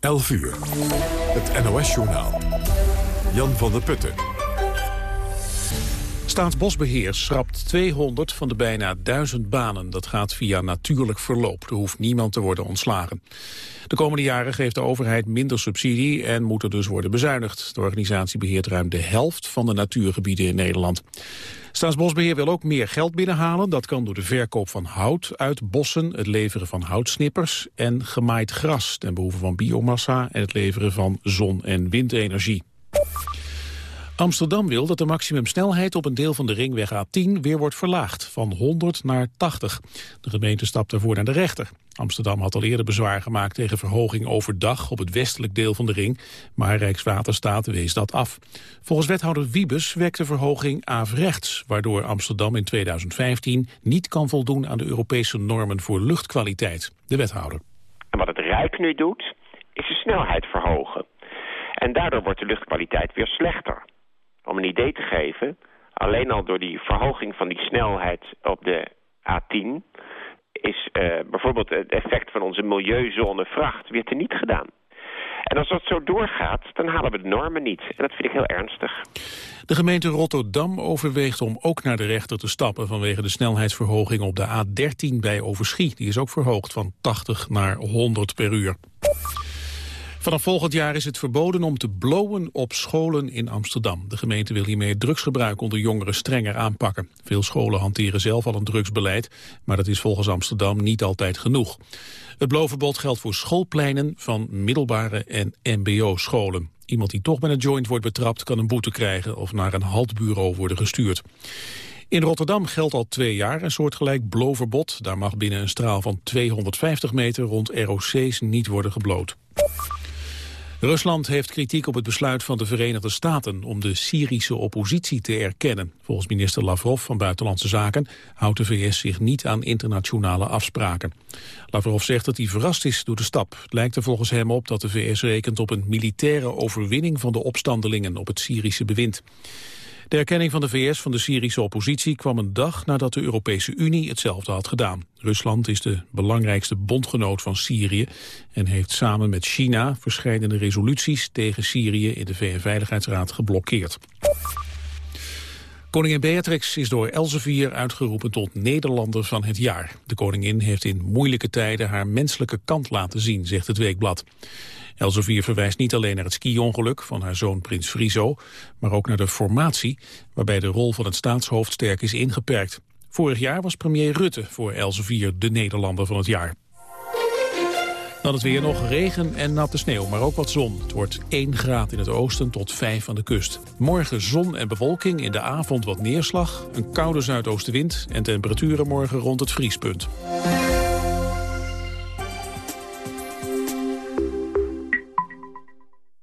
11 uur. Het NOS-journaal. Jan van der Putten. Staatsbosbeheer schrapt 200 van de bijna 1000 banen. Dat gaat via natuurlijk verloop. Er hoeft niemand te worden ontslagen. De komende jaren geeft de overheid minder subsidie en moet er dus worden bezuinigd. De organisatie beheert ruim de helft van de natuurgebieden in Nederland. Staatsbosbeheer wil ook meer geld binnenhalen. Dat kan door de verkoop van hout uit bossen, het leveren van houtsnippers en gemaaid gras ten behoeve van biomassa en het leveren van zon- en windenergie. Amsterdam wil dat de maximumsnelheid op een deel van de ringweg A10 weer wordt verlaagd, van 100 naar 80. De gemeente stapt daarvoor naar de rechter. Amsterdam had al eerder bezwaar gemaakt tegen verhoging overdag op het westelijk deel van de ring, maar Rijkswaterstaat wees dat af. Volgens wethouder Wiebes wekt de verhoging averechts, waardoor Amsterdam in 2015 niet kan voldoen aan de Europese normen voor luchtkwaliteit. De wethouder. En wat het Rijk nu doet, is de snelheid verhogen. En daardoor wordt de luchtkwaliteit weer slechter. Om een idee te geven, alleen al door die verhoging van die snelheid op de A10... is uh, bijvoorbeeld het effect van onze milieuzone vracht weer teniet gedaan. En als dat zo doorgaat, dan halen we de normen niet. En dat vind ik heel ernstig. De gemeente Rotterdam overweegt om ook naar de rechter te stappen... vanwege de snelheidsverhoging op de A13 bij Overschie. Die is ook verhoogd van 80 naar 100 per uur. Vanaf volgend jaar is het verboden om te blowen op scholen in Amsterdam. De gemeente wil hiermee drugsgebruik onder jongeren strenger aanpakken. Veel scholen hanteren zelf al een drugsbeleid, maar dat is volgens Amsterdam niet altijd genoeg. Het blowverbod geldt voor schoolpleinen van middelbare en mbo-scholen. Iemand die toch met een joint wordt betrapt kan een boete krijgen of naar een haltbureau worden gestuurd. In Rotterdam geldt al twee jaar een soortgelijk blowverbod. Daar mag binnen een straal van 250 meter rond ROC's niet worden gebloot. Rusland heeft kritiek op het besluit van de Verenigde Staten om de Syrische oppositie te erkennen. Volgens minister Lavrov van Buitenlandse Zaken houdt de VS zich niet aan internationale afspraken. Lavrov zegt dat hij verrast is door de stap. Het lijkt er volgens hem op dat de VS rekent op een militaire overwinning van de opstandelingen op het Syrische bewind. De erkenning van de VS van de Syrische oppositie kwam een dag nadat de Europese Unie hetzelfde had gedaan. Rusland is de belangrijkste bondgenoot van Syrië en heeft samen met China verschillende resoluties tegen Syrië in de VN-veiligheidsraad geblokkeerd. Koningin Beatrix is door Elsevier uitgeroepen tot Nederlander van het jaar. De koningin heeft in moeilijke tijden haar menselijke kant laten zien, zegt het Weekblad. Elsevier verwijst niet alleen naar het ski-ongeluk van haar zoon prins Friso, maar ook naar de formatie, waarbij de rol van het staatshoofd sterk is ingeperkt. Vorig jaar was premier Rutte voor Elsevier de Nederlander van het jaar. Dan het weer nog regen en natte sneeuw, maar ook wat zon. Het wordt 1 graad in het oosten tot 5 aan de kust. Morgen zon en bewolking, in de avond wat neerslag, een koude zuidoostenwind en temperaturen morgen rond het vriespunt.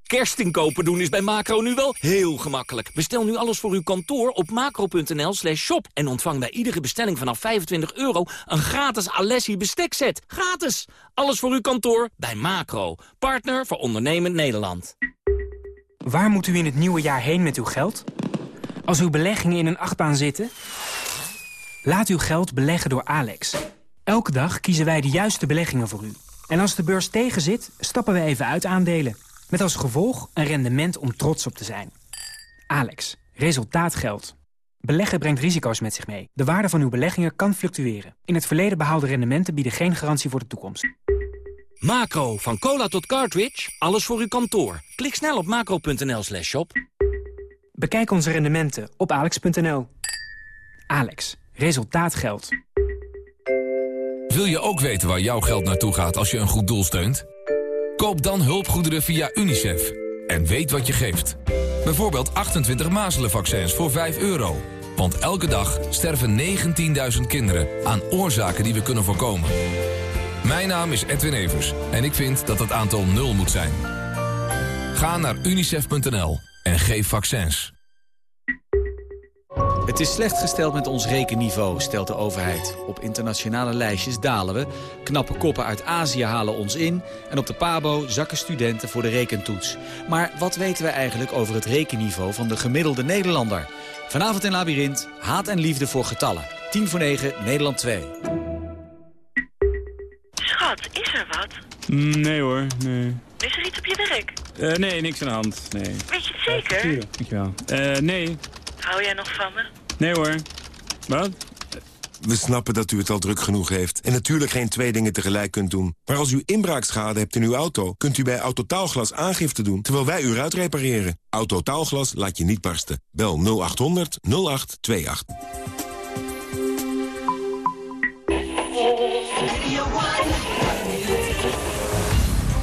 Kerstinkopen doen is bij Macro nu wel heel gemakkelijk. Bestel nu alles voor uw kantoor op macro.nl slash shop... en ontvang bij iedere bestelling vanaf 25 euro... een gratis Alessi bestekset. Gratis! Alles voor uw kantoor bij Macro. Partner voor ondernemend Nederland. Waar moet u in het nieuwe jaar heen met uw geld? Als uw beleggingen in een achtbaan zitten? Laat uw geld beleggen door Alex. Elke dag kiezen wij de juiste beleggingen voor u. En als de beurs tegenzit, stappen we even uit aandelen... Met als gevolg een rendement om trots op te zijn. Alex, resultaat geldt. Beleggen brengt risico's met zich mee. De waarde van uw beleggingen kan fluctueren. In het verleden behaalde rendementen bieden geen garantie voor de toekomst. Macro, van cola tot cartridge, alles voor uw kantoor. Klik snel op macro.nl slash shop. Bekijk onze rendementen op alex.nl. Alex, resultaat geldt. Wil je ook weten waar jouw geld naartoe gaat als je een goed doel steunt? Koop dan hulpgoederen via UNICEF. En weet wat je geeft. Bijvoorbeeld 28 mazelenvaccins voor 5 euro. Want elke dag sterven 19.000 kinderen aan oorzaken die we kunnen voorkomen. Mijn naam is Edwin Evers en ik vind dat het aantal nul moet zijn. Ga naar unicef.nl en geef vaccins. Het is slecht gesteld met ons rekenniveau, stelt de overheid. Op internationale lijstjes dalen we, knappe koppen uit Azië halen ons in... en op de PABO zakken studenten voor de rekentoets. Maar wat weten we eigenlijk over het rekenniveau van de gemiddelde Nederlander? Vanavond in Labyrinth, haat en liefde voor getallen. 10 voor 9, Nederland 2. Schat, is er wat? Nee hoor, nee. Is er iets op je werk? Uh, nee, niks aan de hand. Nee. Weet je het zeker? Uh, dankjewel. Uh, nee. Hou jij nog van me? Nee hoor. Wat? We snappen dat u het al druk genoeg heeft en natuurlijk geen twee dingen tegelijk kunt doen. Maar als u inbraakschade hebt in uw auto, kunt u bij Autotaalglas aangifte doen terwijl wij u uitrepareren. Autotaalglas laat je niet barsten. Bel 0800 0828.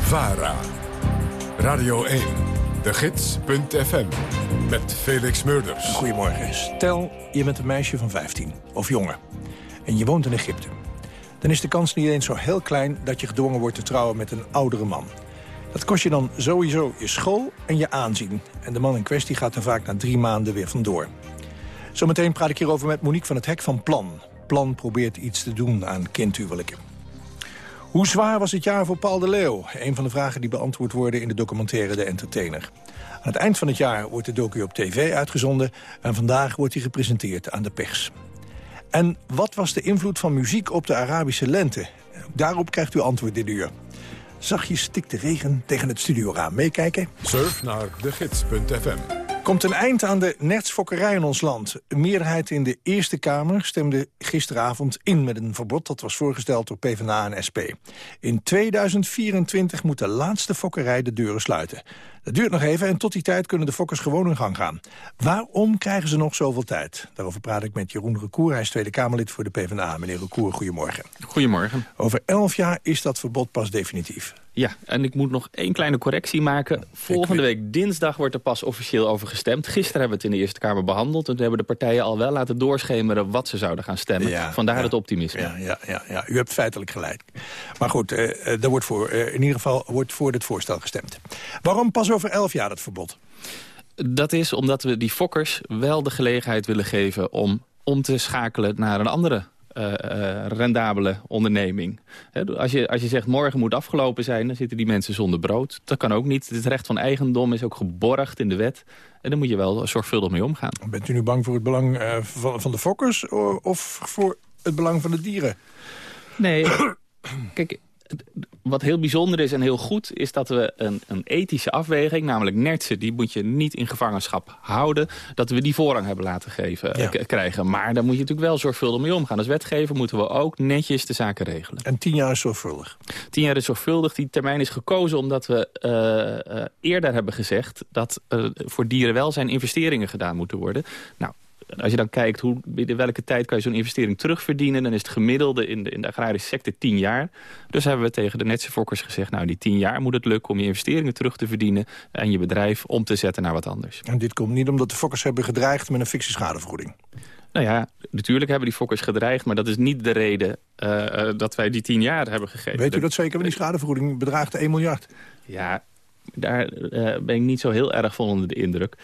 VARA. Radio 1. De Gids.fm. Met Felix Murders. Goedemorgen. Stel, je bent een meisje van 15 of jonger. En je woont in Egypte. Dan is de kans niet eens zo heel klein dat je gedwongen wordt te trouwen met een oudere man. Dat kost je dan sowieso je school en je aanzien. En de man in kwestie gaat er vaak na drie maanden weer vandoor. Zometeen praat ik hierover met Monique van het Hek van Plan. Plan probeert iets te doen aan kindhuwelijken. Hoe zwaar was het jaar voor Paul de Leeuw? Een van de vragen die beantwoord worden in de documentaire De Entertainer. Aan het eind van het jaar wordt de docu op tv uitgezonden... en vandaag wordt hij gepresenteerd aan de pers. En wat was de invloed van muziek op de Arabische lente? Daarop krijgt u antwoord dit uur. Zachtjes stikt de regen tegen het studioraam. Meekijken? Surf naar degids.fm komt een eind aan de nertsfokkerij in ons land. Een meerderheid in de Eerste Kamer stemde gisteravond in met een verbod... dat was voorgesteld door PvdA en SP. In 2024 moet de laatste fokkerij de deuren sluiten. Dat duurt nog even en tot die tijd kunnen de fokkers gewoon in gang gaan. Waarom krijgen ze nog zoveel tijd? Daarover praat ik met Jeroen Recour. Hij is Tweede Kamerlid voor de PvdA. Meneer Recour, goedemorgen. Goedemorgen. Over elf jaar is dat verbod pas definitief. Ja, en ik moet nog één kleine correctie maken. Volgende week dinsdag wordt er pas officieel over gestemd. Gisteren hebben we het in de Eerste Kamer behandeld. En toen hebben de partijen al wel laten doorschemeren wat ze zouden gaan stemmen. Vandaar het optimisme. Ja, ja, ja, ja, u hebt feitelijk gelijk. Maar goed, uh, er wordt voor, uh, in ieder geval wordt voor dit voorstel gestemd. Waarom pas over elf jaar dat verbod? Dat is omdat we die fokkers wel de gelegenheid willen geven... om om te schakelen naar een andere uh, rendabele onderneming. als, je, als je zegt morgen moet afgelopen zijn, dan zitten die mensen zonder brood. Dat kan ook niet. Het recht van eigendom is ook geborgd in de wet. En daar moet je wel zorgvuldig mee omgaan. Bent u nu bang voor het belang uh, van, van de fokkers of voor het belang van de dieren? Nee, kijk, wat heel bijzonder is en heel goed... is dat we een, een ethische afweging, namelijk nertsen... die moet je niet in gevangenschap houden... dat we die voorrang hebben laten geven, eh, krijgen. Maar daar moet je natuurlijk wel zorgvuldig mee omgaan. Als wetgever moeten we ook netjes de zaken regelen. En tien jaar is zorgvuldig? Tien jaar is zorgvuldig. Die termijn is gekozen omdat we uh, uh, eerder hebben gezegd... dat er voor dierenwelzijn investeringen gedaan moeten worden. Nou, als je dan kijkt hoe, binnen welke tijd kan je zo'n investering terugverdienen... dan is het gemiddelde in de, in de agrarische sector 10 jaar. Dus hebben we tegen de netse fokkers gezegd... nou, die 10 jaar moet het lukken om je investeringen terug te verdienen... en je bedrijf om te zetten naar wat anders. En dit komt niet omdat de fokkers hebben gedreigd met een fictie schadevergoeding? Nou ja, natuurlijk hebben die fokkers gedreigd... maar dat is niet de reden uh, dat wij die 10 jaar hebben gegeven. Weet u dat zeker? Want die schadevergoeding bedraagt 1 miljard. Ja, daar uh, ben ik niet zo heel erg van onder de indruk.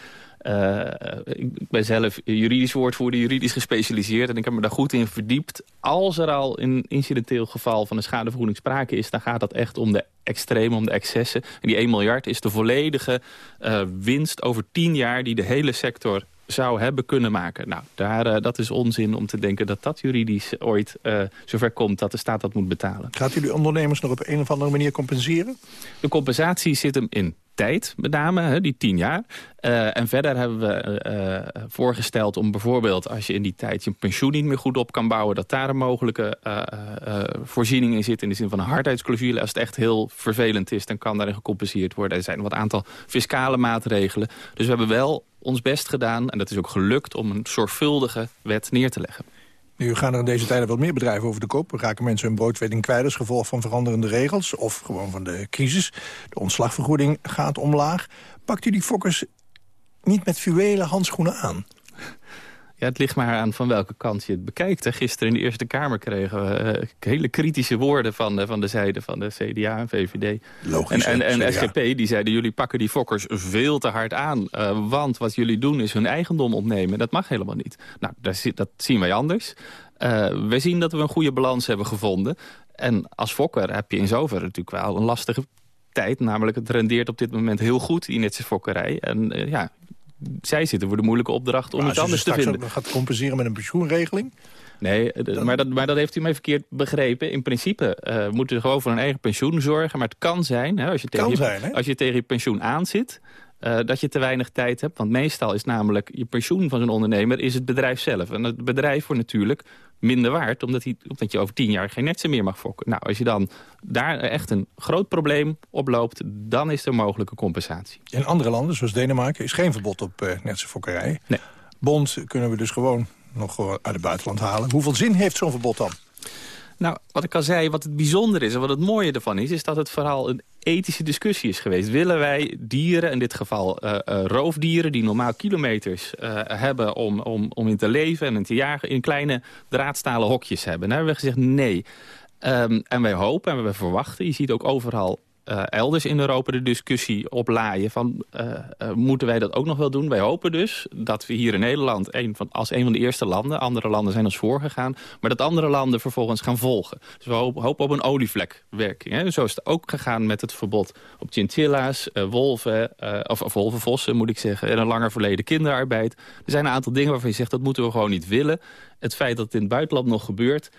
Uh, ik ben zelf juridisch woordvoerder, juridisch gespecialiseerd... en ik heb me daar goed in verdiept. Als er al een incidenteel geval van een schadevergoeding sprake is... dan gaat dat echt om de extreme, om de excessen. En die 1 miljard is de volledige uh, winst over 10 jaar... die de hele sector zou hebben kunnen maken. Nou, daar, uh, dat is onzin om te denken dat dat juridisch ooit uh, zover komt dat de staat dat moet betalen. Gaat u de ondernemers nog op een of andere manier compenseren? De compensatie zit hem in tijd, met name, hè, die tien jaar. Uh, en verder hebben we uh, voorgesteld om bijvoorbeeld... als je in die tijd je pensioen niet meer goed op kan bouwen... dat daar een mogelijke voorziening in zit... in de zin van een hardheidsclausule. Als het echt heel vervelend is, dan kan daarin gecompenseerd worden. Er zijn wat aantal fiscale maatregelen. Dus we hebben wel ons best gedaan, en dat is ook gelukt... om een zorgvuldige wet neer te leggen. Nu gaan er in deze tijden wat meer bedrijven over de kop. Raken mensen hun broodwetting kwijt als gevolg van veranderende regels... of gewoon van de crisis. De ontslagvergoeding gaat omlaag. Pakt u die fokkers niet met fluwelen handschoenen aan? Ja, het ligt maar aan van welke kant je het bekijkt. Gisteren in de Eerste Kamer kregen we uh, hele kritische woorden van, uh, van de zijde van de CDA en VVD. Logisch, en en, en SGP die zeiden, jullie pakken die fokkers veel te hard aan. Uh, want wat jullie doen is hun eigendom ontnemen. Dat mag helemaal niet. Nou, dat, dat zien wij anders. we zien dat we een goede balans hebben gevonden. En als fokker heb je in zoverre natuurlijk wel een lastige tijd. Namelijk, het rendeert op dit moment heel goed, die netse fokkerij. En ja, zij zitten voor de moeilijke opdracht om als je anders te vinden. ook nog gaat compenseren met een pensioenregeling... Nee, eh, maar, dat, maar dat heeft u mij verkeerd begrepen. In principe eh, moeten ze gewoon voor hun eigen pensioen zorgen. Maar het kan zijn, hè, als, je tegen je, zijn, als je tegen je pensioen aanzit... eh, dat je te weinig tijd hebt. Want meestal is namelijk je pensioen van zo'n ondernemer... is het bedrijf zelf. En het bedrijf wordt natuurlijk minder waard... omdat, hij, omdat je over tien jaar geen netsen meer mag fokken. Nou, als je dan daar echt een groot probleem oploopt... dan is er mogelijke compensatie. In andere landen, zoals Denemarken, is geen verbod op uh, netse fokkerij. Nee. Bond kunnen we dus gewoon nog uit het buitenland halen. Hoeveel zin heeft zo'n verbod dan? Nou, wat ik al zei, wat het bijzonder is en wat het mooie ervan is... is dat het vooral een ethische discussie is geweest. Willen wij dieren, in dit geval uh, uh, roofdieren... die normaal kilometers uh, hebben om, om, om in te leven en in te jagen... in kleine draadstalen hokjes hebben? Daar hebben we gezegd nee. Um, en wij hopen en we verwachten, je ziet ook overal uh, elders in Europa de discussie oplaaien van uh, uh, moeten wij dat ook nog wel doen? Wij hopen dus dat we hier in Nederland een van, als een van de eerste landen, andere landen zijn ons voorgegaan, maar dat andere landen vervolgens gaan volgen. Dus we hopen, op een olievlekwerking. Hè? Zo is het ook gegaan met het verbod op chinchilla's, wolven, of, of wolvenvossen moet ik zeggen, en een langer verleden kinderarbeid. Er zijn een aantal dingen waarvan je zegt dat moeten we gewoon niet willen. Het feit dat het in het buitenland nog gebeurt,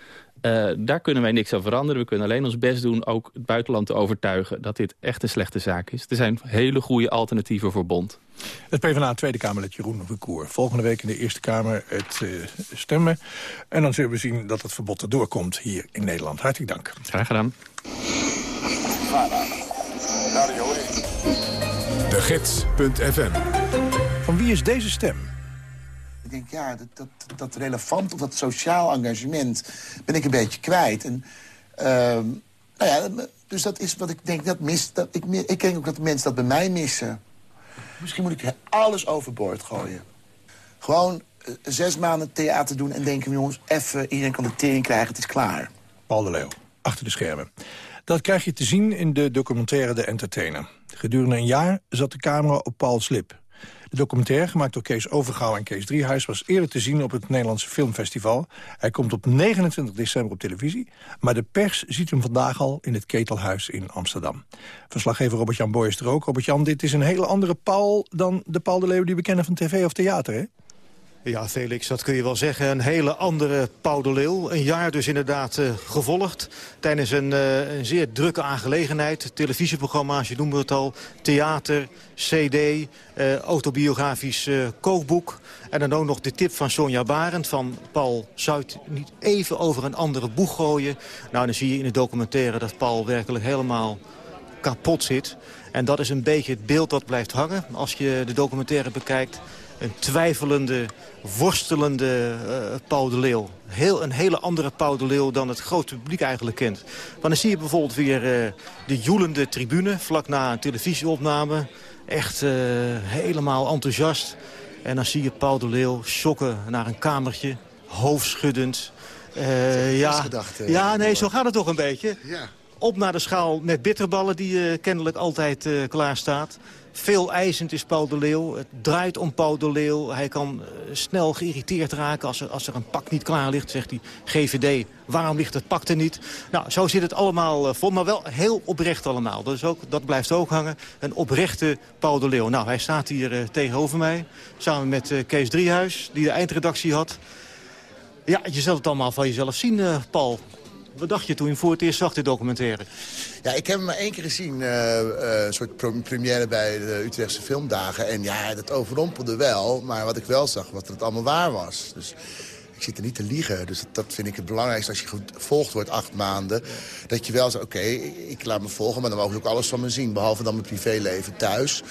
uh, daar kunnen wij niks aan veranderen. We kunnen alleen ons best doen ook het buitenland te overtuigen... dat dit echt een slechte zaak is. Er zijn hele goede alternatieven voor Bond. Het PvdA Tweede Kamerlid Jeroen Recour. Volgende week in de Eerste Kamer het uh, stemmen. En dan zullen we zien dat het verbod erdoor komt hier in Nederland. Hartelijk dank. Graag gedaan. De Gids.fm Van wie is deze stem? Ik denk, ja, dat, dat, dat relevant of dat sociaal engagement ben ik een beetje kwijt. En, uh, nou ja, dus dat is wat ik denk, dat mis, dat ik, ik denk ook dat mensen dat bij mij missen. Misschien moet ik alles overboord gooien. Gewoon uh, zes maanden theater doen en denken, jongens, even, iedereen kan de tering krijgen, het is klaar. Paul de Leeuw, achter de schermen. Dat krijg je te zien in de documentaire De Entertainer. Gedurende een jaar zat de camera op Paul's lip. De documentaire, gemaakt door Kees Overgouw en Kees Driehuis... was eerder te zien op het Nederlandse Filmfestival. Hij komt op 29 december op televisie. Maar de pers ziet hem vandaag al in het Ketelhuis in Amsterdam. Verslaggever Robert-Jan Boy is er ook. Robert-Jan, dit is een hele andere Paul dan de Paul de Leeuw... die we kennen van tv of theater, hè? Ja, Felix, dat kun je wel zeggen. Een hele andere Paul de Leeuw. Een jaar dus inderdaad uh, gevolgd. Tijdens een, uh, een, zeer drukke aangelegenheid. Televisieprogramma's, je noemde het al. Theater, cd, uh, autobiografisch kookboek. En dan ook nog de tip van Sonja Barend van Paul Zuid niet even over een andere boeg gooien. Nou, dan zie je in de documentaire dat Paul werkelijk helemaal kapot zit. En dat is een beetje het beeld dat blijft hangen als je de documentaire bekijkt een twijfelende, worstelende uh, Paul de Leeuw. Heel, een hele andere Paul de Leeuw dan het grote publiek eigenlijk kent. Maar dan zie je bijvoorbeeld weer uh, de joelende tribune vlak na een televisieopname. Echt uh, helemaal enthousiast. En dan zie je Paul de Leeuw schokken naar een kamertje, hoofdschuddend. ja, ja, nee, zo gaat het toch een beetje. Ja. Op naar de schaal met bitterballen die kennelijk altijd klaar staat. Veel eisend is Paul de Leeuw. Het draait om Paul de Leeuw. Hij kan uh, snel geïrriteerd raken als er, als er een pak niet klaar ligt. Zegt hij, GVD, waarom ligt het pak er niet? Nou, zo zit het allemaal vol, maar wel heel oprecht allemaal. Is ook, dat blijft ook hangen. Een oprechte Paul de Leeuw. Nou, hij staat hier tegenover mij. Samen met Kees Driehuis, die de eindredactie had. Ja, je zult het allemaal van jezelf zien, Paul. Wat dacht je toen je voor het eerst zag, dit documentaire? Ja, ik heb hem maar één keer gezien. Uh, uh, een soort première bij de Utrechtse Filmdagen. En ja, dat overrompelde wel. Maar wat ik wel zag, was dat het allemaal waar was. Dus ik zit er niet te liegen. Dus dat, vind ik het belangrijkste als je gevolgd wordt acht maanden. Dat je wel zegt, oké, ik laat me volgen. Maar dan mogen ze ook alles van me zien. Behalve dan mijn privéleven thuis.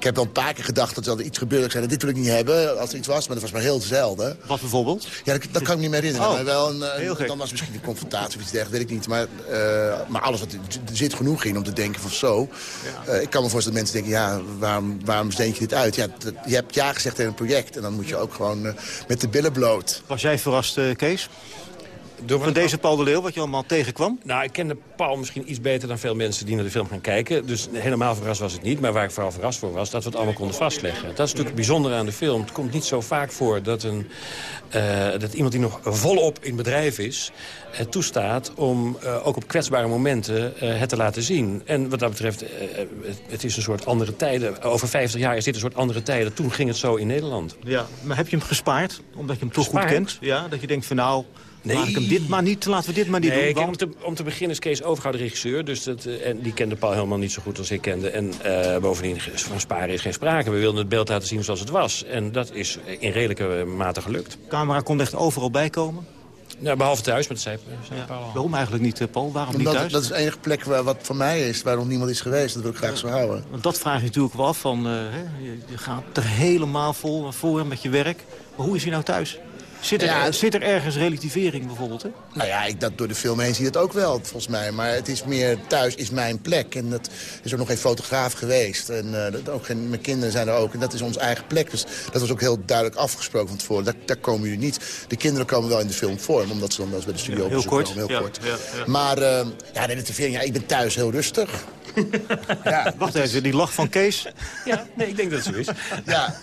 Ik heb wel een paar keer gedacht dat er iets gebeurde. Ik zei, dit wil ik niet hebben als er iets was. Maar dat was maar heel zelden. Wat bijvoorbeeld? Ja, dat, dat kan ik niet meer herinneren. Oh, maar wel een, heel gek. dan was misschien een confrontatie of iets dergelijks, weet ik niet. Maar, uh, maar alles wat, er zit genoeg in om te denken van zo. Ja. Uh, ik kan me voorstellen dat mensen denken, ja, waarom, waarom steent je dit uit? Ja, dat, je hebt ja gezegd tegen een project. En dan moet je ook gewoon uh, met de billen bloot. Was jij verrast, Kees? Van deze Paul de Leeuw, wat je allemaal tegenkwam? Nou, ik kende Paul misschien iets beter dan veel mensen die naar de film gaan kijken. Dus helemaal verrast was het niet. Maar waar ik vooral verrast voor was, dat we het allemaal konden vastleggen. Dat is natuurlijk het bijzondere aan de film. Het komt niet zo vaak voor dat, een, eh, dat iemand die nog volop in bedrijf is... Uh, toestaat om uh, ook op kwetsbare momenten het te laten zien. En wat dat betreft, het is een soort andere tijden. Over 50 jaar is dit een soort andere tijden. Toen ging het zo in Nederland. Ja, maar heb je hem gespaard? Omdat je hem toch goed kent? Ja, dat je denkt van nou... Nee. Laat ik hem dit maar niet, laten we dit maar niet nee, doen. Want... Om, te, om te beginnen is Kees Overgouw de regisseur. Dus dat, en die kende Paul helemaal niet zo goed als ik kende. En uh, bovendien, van sparen is geen sprake. We wilden het beeld laten zien zoals het was. En dat is in redelijke mate gelukt. De camera kon echt overal bijkomen? Ja, behalve thuis, met de zei ja. Waarom eigenlijk niet, Paul? Waarom Omdat, niet thuis? Dat is de enige plek waar, wat van mij is, waar nog niemand is geweest. Dat wil ik graag zo houden. Want dat vraag je natuurlijk wel af. Van, uh, je, je gaat er helemaal vol voor met je werk. Maar hoe is hij nou thuis? Zit er, ja, zit er ergens relativering bijvoorbeeld? Hè? Nou ja, ik, dat door de film heen zie je het ook wel, volgens mij. Maar het is meer, thuis is mijn plek. En dat is ook nog geen fotograaf geweest. En uh, dat ook geen, mijn kinderen zijn er ook. En dat is onze eigen plek. Dus dat was ook heel duidelijk afgesproken van tevoren. Daar, daar komen jullie niet. De kinderen komen wel in de film voor. Omdat ze dan wel eens bij de studio ja, heel kort. Komen, heel ja, kort. Ja, maar uh, ja, de relativering, ja, ik ben thuis heel rustig. ja, Wacht even, die lach van Kees. ja, nee, ik denk dat het zo is. ja.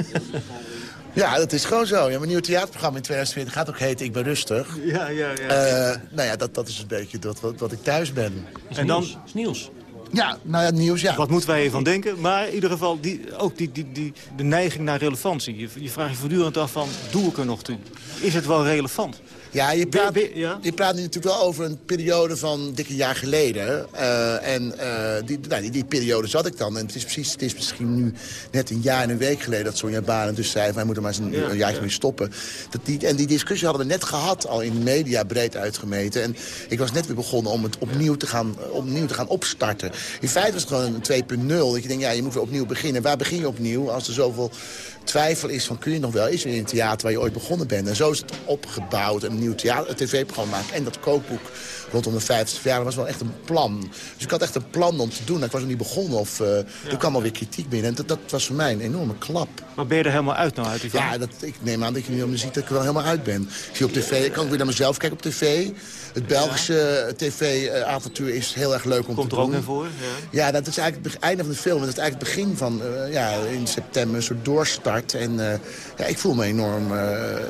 Ja, dat is gewoon zo. Ja, mijn nieuwe theaterprogramma in 2020 gaat ook heten Ik ben rustig. Ja, ja, ja. Uh, nou ja, dat, dat is een beetje dat, wat, wat ik thuis ben. Is en dan is nieuws. Ja, nou ja, nieuws, ja. Wat moeten wij hiervan denken? Maar in ieder geval, die, ook die, die, die, de neiging naar relevantie. Je, je vraagt je voortdurend af van, doe ik er nog toe? Is het wel relevant? Ja, je praat, je praat nu natuurlijk wel over een periode van dikke jaar geleden. Uh, en uh, die, nou, die, die, periode zat ik dan. En het is, precies, het is misschien nu net een jaar en een week geleden... dat Sonja Baren dus zei, wij moeten maar eens een, ja, een jaartje ja. mee stoppen. Dat die, en die discussie hadden we net gehad, al in de media breed uitgemeten. En ik was net weer begonnen om het opnieuw te gaan, opnieuw te gaan opstarten. In feite was het gewoon een 2.0. Dat je denkt, ja, je moet weer opnieuw beginnen. Waar begin je opnieuw als er zoveel twijfel is van kun je nog wel eens in een theater waar je ooit begonnen bent. En zo is het opgebouwd, een nieuw tv-programma maken. En dat kookboek rondom de 50 jaar, dat was wel echt een plan. Dus ik had echt een plan om te doen. Ik was nog niet begonnen of uh, ja. er kwam alweer kritiek binnen. En dat, dat, was voor mij een enorme klap. Maar ben je er helemaal uit nou uit? Ja, dat, ik neem aan dat je nu om ziet dat ik er wel helemaal uit ben. Ik zie op tv, ik kan ook weer naar mezelf kijken op tv. Het Belgische tv-avontuur is heel erg leuk om Komt te doen. Komt er ook in voor? Ja. ja, dat is eigenlijk het einde van de film. Dat is eigenlijk het begin van, uh, ja, in september, een soort doorstart. En uh, ja, ik voel me enorm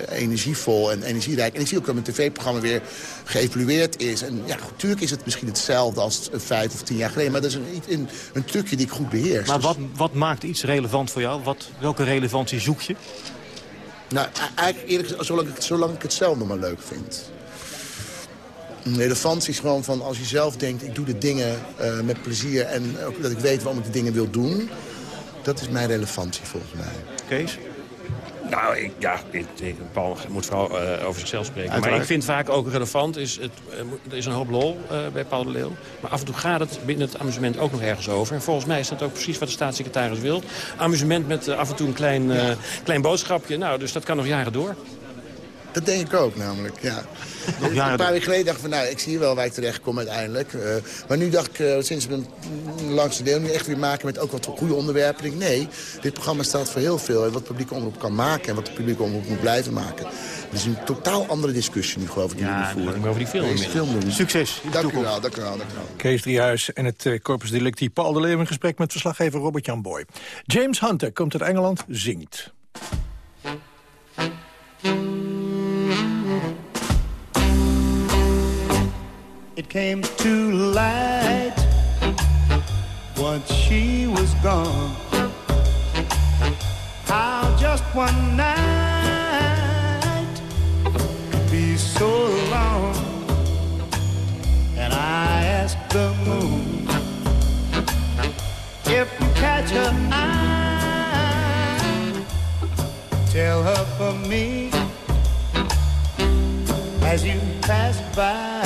energievol en energierijk. En ik zie ook dat mijn tv-programma weer geëvalueerd is. En ja, natuurlijk is het misschien hetzelfde als vijf of tien jaar geleden. Maar dat is een, een, een trucje die ik goed beheers. Maar dus... wat, wat maakt iets relevant voor jou? Wat, welke relevantie zoek je? Nou, eigenlijk eerlijk gezegd, zolang ik, zolang ik het zelf nog maar leuk vind. Relevantie is gewoon van als je zelf denkt... ik doe de dingen uh, met plezier en ook dat ik weet waarom ik de dingen wil doen. Dat is mijn relevantie volgens mij. Kees? Nou, ik, ja, ik, ik, Paul moet vooral uh, over zichzelf spreken. Uiteraard. Maar ik vind vaak ook relevant, is het, uh, er is een hoop lol uh, bij Paul de Leeuw. Maar af en toe gaat het binnen het amusement ook nog ergens over. En volgens mij is dat ook precies wat de staatssecretaris wil. Amusement met af en toe een klein, klein boodschapje. Nou, dus dat kan nog jaren door. Dat denk ik ook namelijk, ja. Nog jaren een paar weken geleden dacht ik van, nou, ik zie wel waar ik terecht kom uiteindelijk. Uh, maar nu dacht ik, uh, sinds we een langste deel nu echt weer maken met ook wat goede onderwerpen. Denk ik, nee, dit programma staat voor heel veel. En wat publieke omroep kan maken en wat de publieke omroep moet blijven maken. Het is een totaal andere discussie nu geloof ik. Ja, die we voeren. over die film. Film doen. Succes. Dank u wel, dank u wel, dank u wel. Kees Driehuis en het uh, Corpus Delicti Paul de Leeuw in gesprek met verslaggever Robert-Jan Boy. James Hunter komt uit Engeland, zingt. Came to light once she was gone. How just one night could be so long. And I asked the moon if you catch her eye, tell her for me as you pass by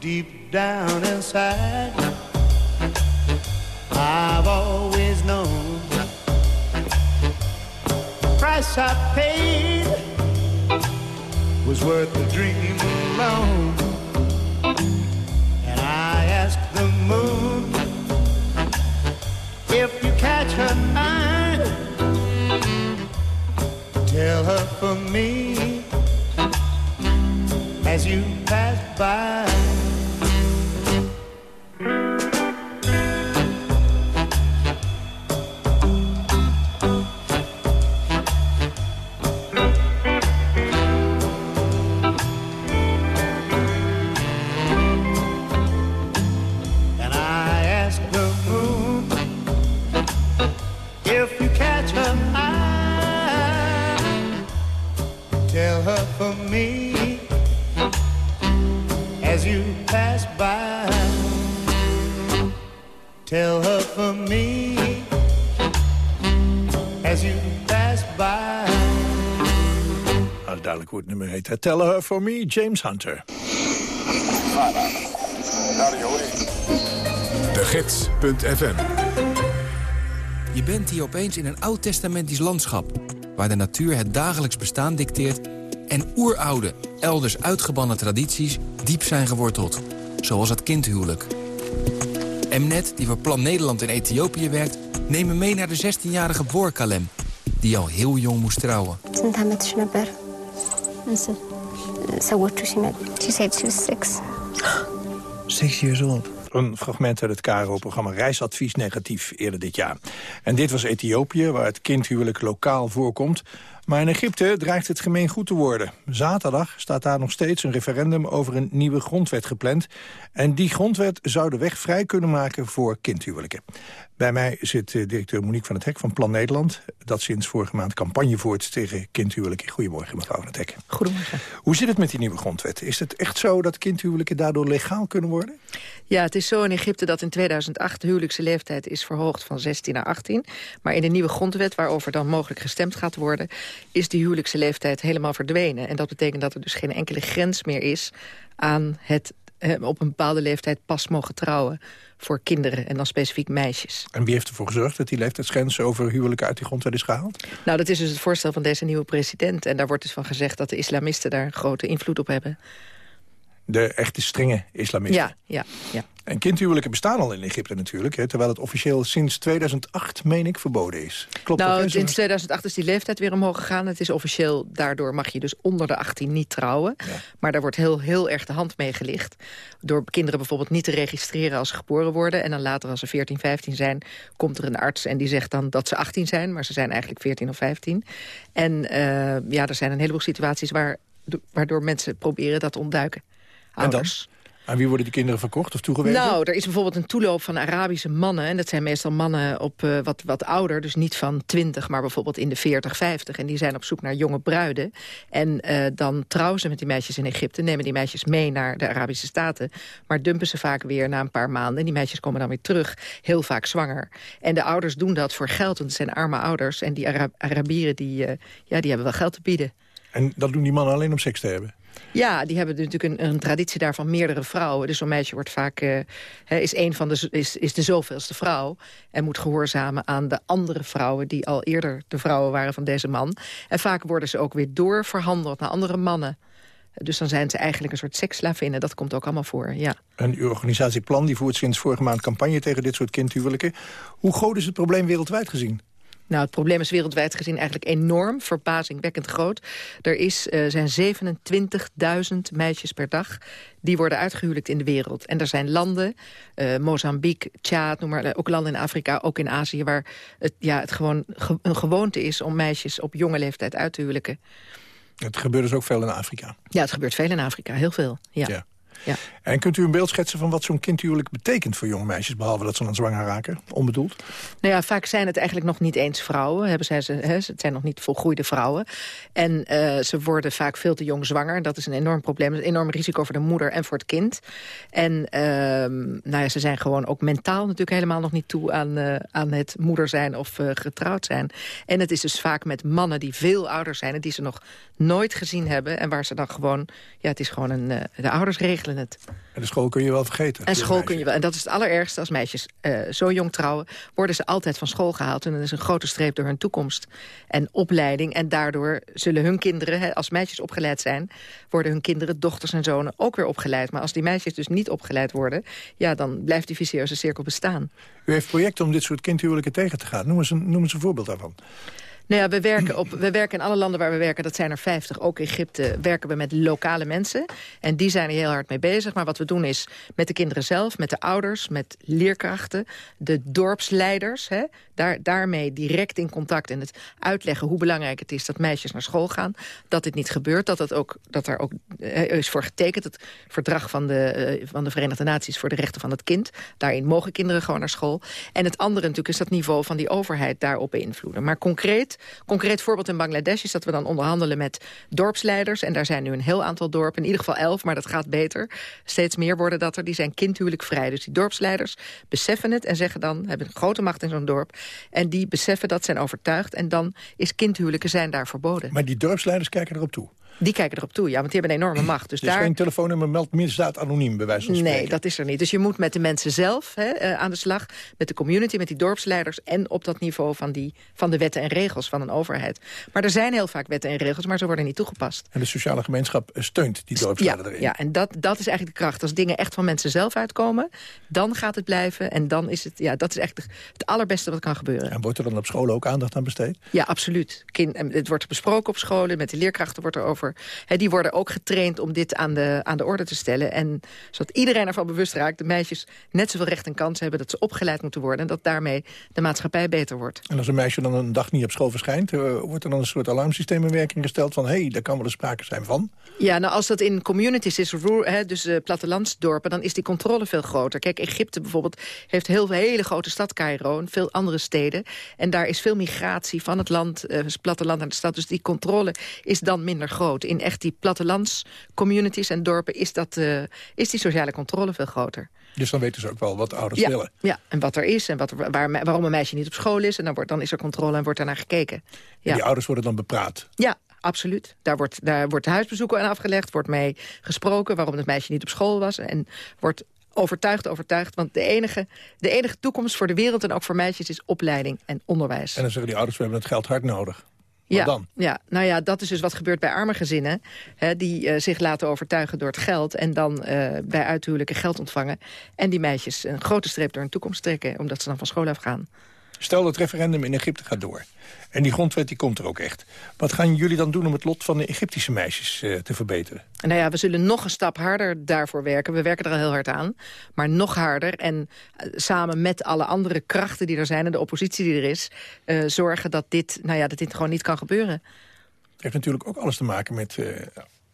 deep down inside. I've always known the price I paid was worth the dream alone. And I asked the moon if you catch her eye, tell her for me Tell Tell her for me, James Hunter. De Gids.fm Je bent hier opeens in een oud-testamentisch landschap... waar de natuur het dagelijks bestaan dicteert... en oeroude, elders uitgebannen tradities diep zijn geworteld. Zoals het kindhuwelijk. Mnet, die voor Plan Nederland in Ethiopië werkt... nemen mee naar de 16-jarige Boorkalem... die al heel jong moest trouwen. ስንት ዓመትሽ ነበር ሰዎቹ ሲመጡ? She said she was six. Six years old. Een fragment uit het KRO-programma Reisadvies Negatief eerder dit jaar. En dit was Ethiopië, waar het kindhuwelijk lokaal voorkomt. Maar in Egypte dreigt het gemeen goed te worden. Zaterdag staat daar nog steeds een referendum over een nieuwe grondwet gepland. En die grondwet zou de weg vrij kunnen maken voor kindhuwelijken. Bij mij zit eh, directeur Monique van het Hek van Plan Nederland... dat sinds vorige maand campagne voert tegen kindhuwelijken. Goedemorgen, mevrouw van het Hek. Goedemorgen. Hoe zit het met die nieuwe grondwet? Is het echt zo dat kindhuwelijken daardoor legaal kunnen worden? Ja, het is zo in Egypte dat in 2008 de huwelijkse leeftijd is verhoogd van 16 naar 18. Maar in de nieuwe grondwet, waarover dan mogelijk gestemd gaat worden... is die huwelijkse leeftijd helemaal verdwenen. En dat betekent dat er dus geen enkele grens meer is aan het eh, op een bepaalde leeftijd pas mogen trouwen voor kinderen en dan specifiek meisjes. En wie heeft ervoor gezorgd dat die leeftijdsgrens over huwelijken uit die grondwet is gehaald? Nou, dat is dus het voorstel van deze nieuwe president. En daar wordt dus van gezegd dat de islamisten daar grote invloed op hebben. De echte strenge islamisten. Ja, ja, ja. En kindhuwelijken bestaan al in Egypte natuurlijk... Hè, terwijl het officieel sinds 2008, meen ik, verboden is. Klopt nou, dat? in 2008 is die leeftijd weer omhoog gegaan. Het is officieel, daardoor mag je dus onder de 18 niet trouwen. Maar daar wordt heel, heel erg de hand mee gelicht. Door kinderen bijvoorbeeld niet te registreren als ze geboren worden. En dan later als ze 14, 15 zijn, komt er een arts... en die zegt dan dat ze 18 zijn, maar ze zijn eigenlijk 14 of 15. En eh, ja, er zijn een heleboel situaties waar, waardoor mensen proberen dat te ontduiken. En? Ouders. Aan wie worden die kinderen verkocht of toegewezen? Nou, er is bijvoorbeeld een toeloop van Arabische mannen. En dat zijn meestal mannen op eh, wat, wat ouder. Dus niet van 20, maar bijvoorbeeld in de 40, 50. En die zijn op zoek naar jonge bruiden. En eh, dan trouwen ze met die meisjes in Egypte. Nemen die meisjes mee naar de Arabische Staten. Maar dumpen ze vaak weer na een paar maanden. En die meisjes komen dan weer terug. Heel vaak zwanger. En de ouders doen dat voor geld. Want het zijn arme ouders. En die Ara- Arabieren die, eh, ja, die hebben wel geld te bieden. En dat doen die mannen alleen om seks te hebben? Ja, die hebben natuurlijk een, een traditie daar van meerdere vrouwen. Dus zo'n meisje wordt vaak, eh, is, een van de, is, is de zoveelste vrouw... en moet gehoorzamen aan de andere vrouwen... die al eerder de vrouwen waren van deze man. En vaak worden ze ook weer doorverhandeld naar andere mannen. Dus dan zijn ze eigenlijk een soort seksslavinnen. Dat komt ook allemaal voor, ja. En uw organisatie Plan die voert sinds vorige maand campagne tegen dit soort kindhuwelijken. Hoe groot is het probleem wereldwijd gezien? Nou, het probleem is wereldwijd gezien eigenlijk enorm, verbazingwekkend groot. Er is, eh, zijn 27.000 meisjes per dag die worden uitgehuwelijkt in de wereld. En er zijn landen, eh, Mozambique, Tjaad, noem maar, eh, ook landen in Afrika, ook in Azië... waar het, ja, het gewoon ge- een gewoonte is om meisjes op jonge leeftijd uit te huwelijken. Het gebeurt dus ook veel in Afrika. Ja, het gebeurt veel in Afrika, heel veel. Ja. Ja. Ja. En kunt u een beeld schetsen van wat zo'n kindhuwelijk betekent voor jonge meisjes... behalve dat ze dan zwanger raken, onbedoeld? Nou ja, vaak zijn het eigenlijk nog niet eens vrouwen. Hebben zij ze, hè, het zijn nog niet volgroeide vrouwen. En eh, ze worden vaak veel te jong zwanger. Dat is een enorm probleem. Een enorm risico voor de moeder en voor het kind. En ehm, nou ja, ze zijn gewoon ook mentaal natuurlijk helemaal nog niet toe... aan, eh, aan het moeder zijn of eh, getrouwd zijn. En het is dus vaak met mannen die veel ouder zijn... en die ze nog nooit gezien hebben. En waar ze dan gewoon... Ja, het is gewoon een... de ouders regelen het. En de school kun je wel vergeten. En school kun je wel. En dat is het allerergste als meisjes eh, zo jong trouwen... worden ze altijd van school gehaald. En dat is een grote streep door hun toekomst en opleiding. En daardoor zullen hun kinderen, als meisjes opgeleid zijn... worden hun kinderen, dochters en zonen ook weer opgeleid. Maar als die meisjes dus niet opgeleid worden... ja, dan blijft die vicieuze cirkel bestaan. U heeft projecten om dit soort kindhuwelijken tegen te gaan. Noem eens een, noem eens een voorbeeld daarvan. Nou ja, we werken, op, we werken in alle landen waar we werken, dat zijn er 50, ook Egypte, werken we met lokale mensen. En die zijn er heel hard mee bezig. Maar wat we doen is met de kinderen zelf, met de ouders, met leerkrachten, de dorpsleiders. Hè, daar, daarmee direct in contact en het uitleggen hoe belangrijk het is dat meisjes naar school gaan. Dat dit niet gebeurt, dat, het ook, dat er ook eh, is voor getekend. Het verdrag van de, eh, van de Verenigde Naties voor de rechten van het kind. Daarin mogen kinderen gewoon naar school. En het andere natuurlijk is dat niveau van die overheid daarop beïnvloeden. Maar concreet concreet voorbeeld in Bangladesh is dat we dan onderhandelen met dorpsleiders. En daar zijn nu een heel aantal dorpen, in ieder geval elf, maar dat gaat beter. Steeds meer worden dat er, die zijn kindhuwelijkvrij. Dus die dorpsleiders beseffen het en zeggen dan, hebben een grote macht in zo'n dorp. En die beseffen dat, zijn overtuigd. En dan is kindhuwelijken zijn daar verboden. Maar die dorpsleiders kijken erop toe. Die kijken erop toe, ja, want die hebben een enorme macht. Dus Dus daar... geen telefoonnummer meldt misdaad anoniem, bij wijze van spreken. Nee, dat is er niet. Dus je moet met de mensen zelf hè, eh, aan de slag. Met de community, met die dorpsleiders. En op dat niveau van, die, van de wetten en regels van een overheid. Maar er zijn heel vaak wetten en regels, maar ze worden niet toegepast. En de sociale gemeenschap eh, steunt die dorpsleider Ja, erin. ja, en dat, dat is eigenlijk de kracht. Als dingen echt van mensen zelf uitkomen, dan gaat het blijven. En dan is het, ja, dat is echt het- allerbeste wat kan gebeuren. En wordt er dan op school ook aandacht aan besteed? Ja, absoluut. Kind, en het wordt besproken op scholen, met de leerkrachten wordt er over. Die worden ook getraind om dit aan de, aan de orde te stellen. En zodat iedereen ervan bewust raakt, de meisjes net zoveel recht en kans hebben... dat ze opgeleid moeten worden en dat daarmee de maatschappij beter wordt. En als een meisje dan een dag niet op school verschijnt... eh, wordt er dan een soort alarmsysteem in werking gesteld van... hé, hey, daar kan wel eens sprake zijn van. Ja, nou als dat in communities is, dus eh, plattelandsdorpen... dan is die controle veel groter. Kijk, Egypte bijvoorbeeld heeft heel veel hele grote stad Cairo... en veel andere steden. En daar is veel migratie van het land, eh, het platteland naar de stad. Dus die controle is dan minder groot. In echt die plattelandscommunities en dorpen is, dat, eh, is die sociale controle veel groter. Dus dan weten ze ook wel wat de ouders Ja, willen. ja, en wat er is en wat waar, waarom een meisje niet op school is. En dan, wordt, dan is er controle en wordt daarnaar gekeken. En Ja. die ouders worden dan bepraat. Ja, absoluut. Daar wordt, daar wordt huisbezoeken aan afgelegd, wordt mee gesproken... waarom het meisje niet op school was. En wordt overtuigd, overtuigd. Want de enige, de enige toekomst voor de wereld en ook voor meisjes... is opleiding en onderwijs. En dan zeggen die ouders, we hebben het geld hard nodig. Ja, dan? Ja, nou ja, dat is dus wat gebeurt bij arme gezinnen. Hè, die eh, zich laten overtuigen door het geld. En dan eh, bij uithuwelijken geld ontvangen. En die meisjes een grote streep door hun toekomst trekken. Omdat ze dan van school afgaan. Stel dat het referendum in Egypte gaat door. En die grondwet die komt er ook echt. Wat gaan jullie dan doen om het lot van de Egyptische meisjes eh, te verbeteren? En nou ja, we zullen nog een stap harder daarvoor werken. We werken er al heel hard aan. Maar nog harder en eh, samen met alle andere krachten die er zijn... en de oppositie die er is... eh, zorgen dat dit, nou ja, dat dit gewoon niet kan gebeuren. Het heeft natuurlijk ook alles te maken met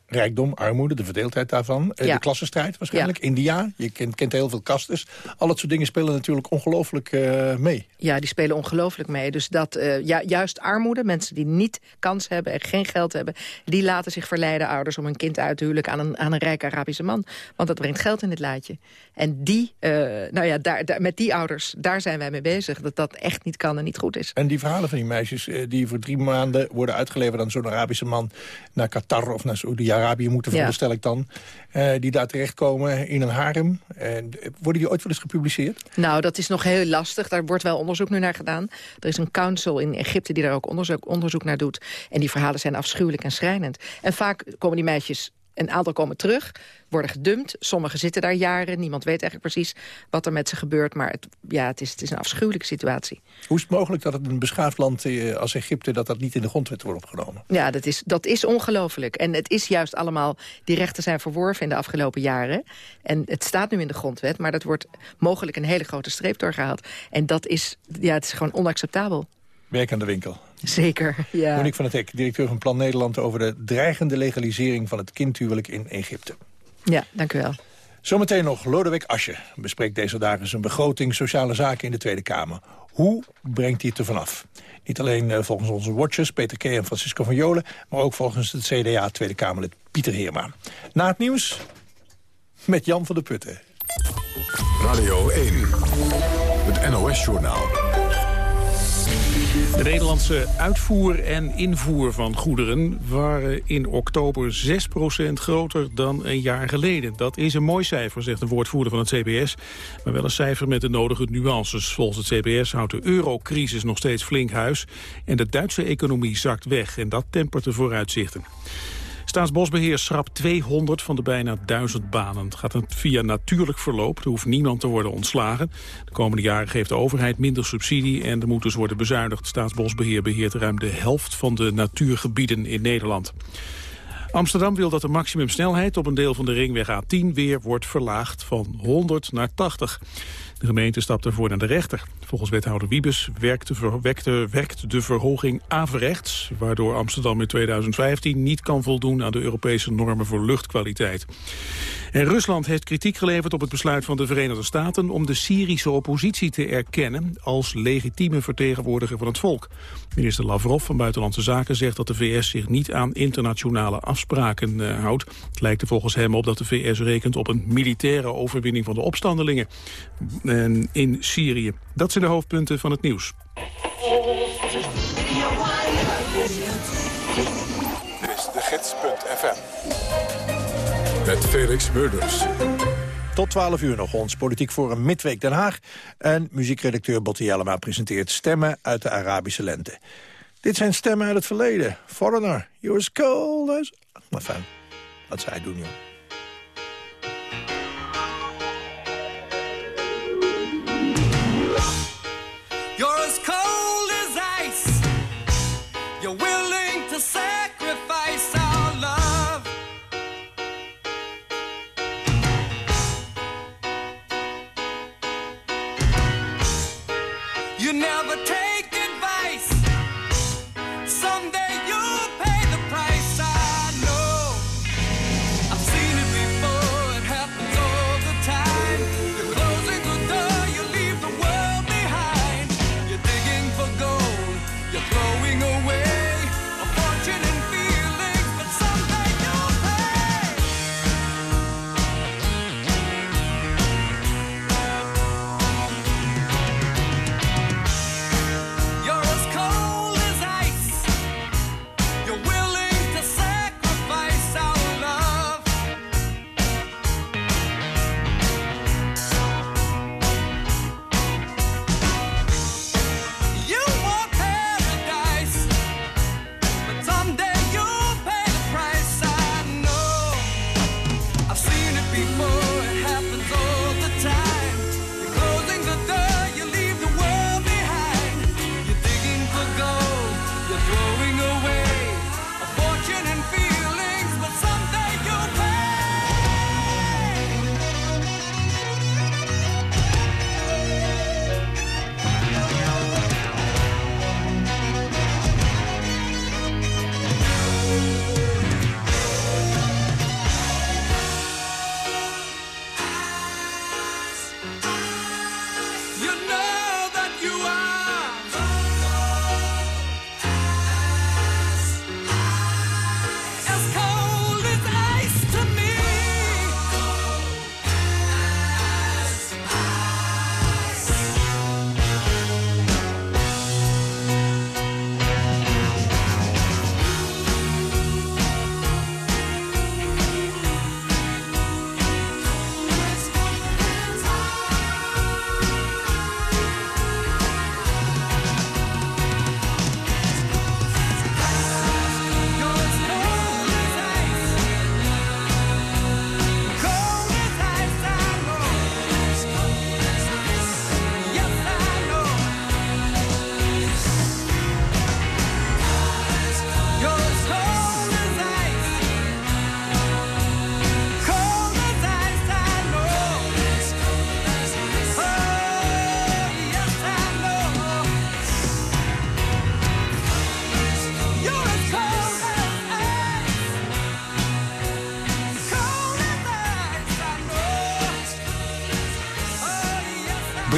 rijkdom, armoede, de verdeeldheid daarvan. Eh, Ja. De klassenstrijd waarschijnlijk, India. Je kent, kent heel veel kastes. Al dat soort dingen spelen natuurlijk ongelooflijk eh, mee. Ja, die spelen ongelooflijk mee. Dus dat eh, ja, juist armoede, mensen die niet kans hebben en geen geld hebben... die laten zich verleiden, ouders, om een kind uit te huwelijken aan een, aan een rijke Arabische man. Want dat brengt geld in het laadje. En die, nou ja, daar, daar- met die ouders, daar zijn wij mee bezig. Dat dat echt niet kan en niet goed is. En die verhalen van die meisjes die voor drie maanden worden uitgeleverd aan zo'n Arabische man naar Qatar of naar Saoedi-Arabië moeten, Ja. veronderstel ik dan. eh, die daar terechtkomen in een harem. En, eh, worden die ooit wel eens gepubliceerd? Nou, dat is nog heel lastig. Daar wordt wel onderzoek nu naar gedaan. Er is een council in Egypte die daar ook onderzoek, onderzoek naar doet. En die verhalen zijn afschuwelijk en schrijnend. En vaak komen die meisjes, een aantal komen terug, worden gedumpt. Sommigen zitten daar jaren. Niemand weet eigenlijk precies wat er met ze gebeurt. Maar het, ja, het, is, het is een afschuwelijke situatie. Hoe is het mogelijk dat het een beschaafd land eh, als Egypte... dat dat niet in de grondwet wordt opgenomen? Ja, dat is, dat is ongelooflijk. En het is juist allemaal, die rechten zijn verworven in de afgelopen jaren. En het staat nu in de grondwet, maar dat wordt mogelijk een hele grote streep doorgehaald. En dat is, ja, het is gewoon onacceptabel. Werk aan de winkel. Zeker, ja. Monique van het Hek, directeur van Plan Nederland... over de dreigende legalisering van het kindhuwelijk in Egypte. Ja, dank u wel. Zometeen nog Lodewijk Asje bespreekt deze dagen zijn begroting sociale zaken in de Tweede Kamer. Hoe brengt hij het er vanaf? Niet alleen eh, volgens onze watchers, Peter K. en Francisco van Jolen... maar ook volgens het CDA Tweede Kamerlid Pieter Heerma. Na het nieuws met Jan van der Putten. Radio 1, het NOS-journaal. De Nederlandse uitvoer en invoer van goederen waren in oktober 6% groter dan een jaar geleden. Dat is een mooi cijfer, zegt de woordvoerder van het CBS. Maar wel een cijfer met de nodige nuances. Volgens het CBS houdt de eurocrisis nog steeds flink huis. En de Duitse economie zakt weg en dat tempert de vooruitzichten. Staatsbosbeheer schrapt 200 van de bijna 1000 banen. Het gaat via natuurlijk verloop. Er hoeft niemand te worden ontslagen. De komende jaren geeft de overheid minder subsidie en er moet dus worden bezuinigd. Staatsbosbeheer beheert ruim de helft van de natuurgebieden in Nederland. Amsterdam wil dat de maximumsnelheid op een deel van de ringweg A10 weer wordt verlaagd van 100 naar 80. De gemeente stapt ervoor naar de rechter. Volgens wethouder Wiebes werkt de, werkt de verhoging averechts... waardoor Amsterdam in 2015 niet kan voldoen aan de Europese normen voor luchtkwaliteit. En Rusland heeft kritiek geleverd op het besluit van de Verenigde Staten... om de Syrische oppositie te erkennen als legitieme vertegenwoordiger van het volk. Minister Lavrov van Buitenlandse Zaken zegt dat de VS zich niet aan internationale afspraken uh, houdt. Het lijkt er volgens hem op dat de VS rekent op een militaire overwinning van de opstandelingen en in Syrië. Dat zijn de hoofdpunten van het nieuws. Dit is de gids.fm. Met Felix Murders. Tot 12 uur nog ons Politiek Forum Midweek Den Haag. En muziekredacteur Botti Jellema presenteert stemmen uit de Arabische lente. Dit zijn stemmen uit het verleden. Foreigner, you're as cold as... Maar fijn, wat zij doen, joh.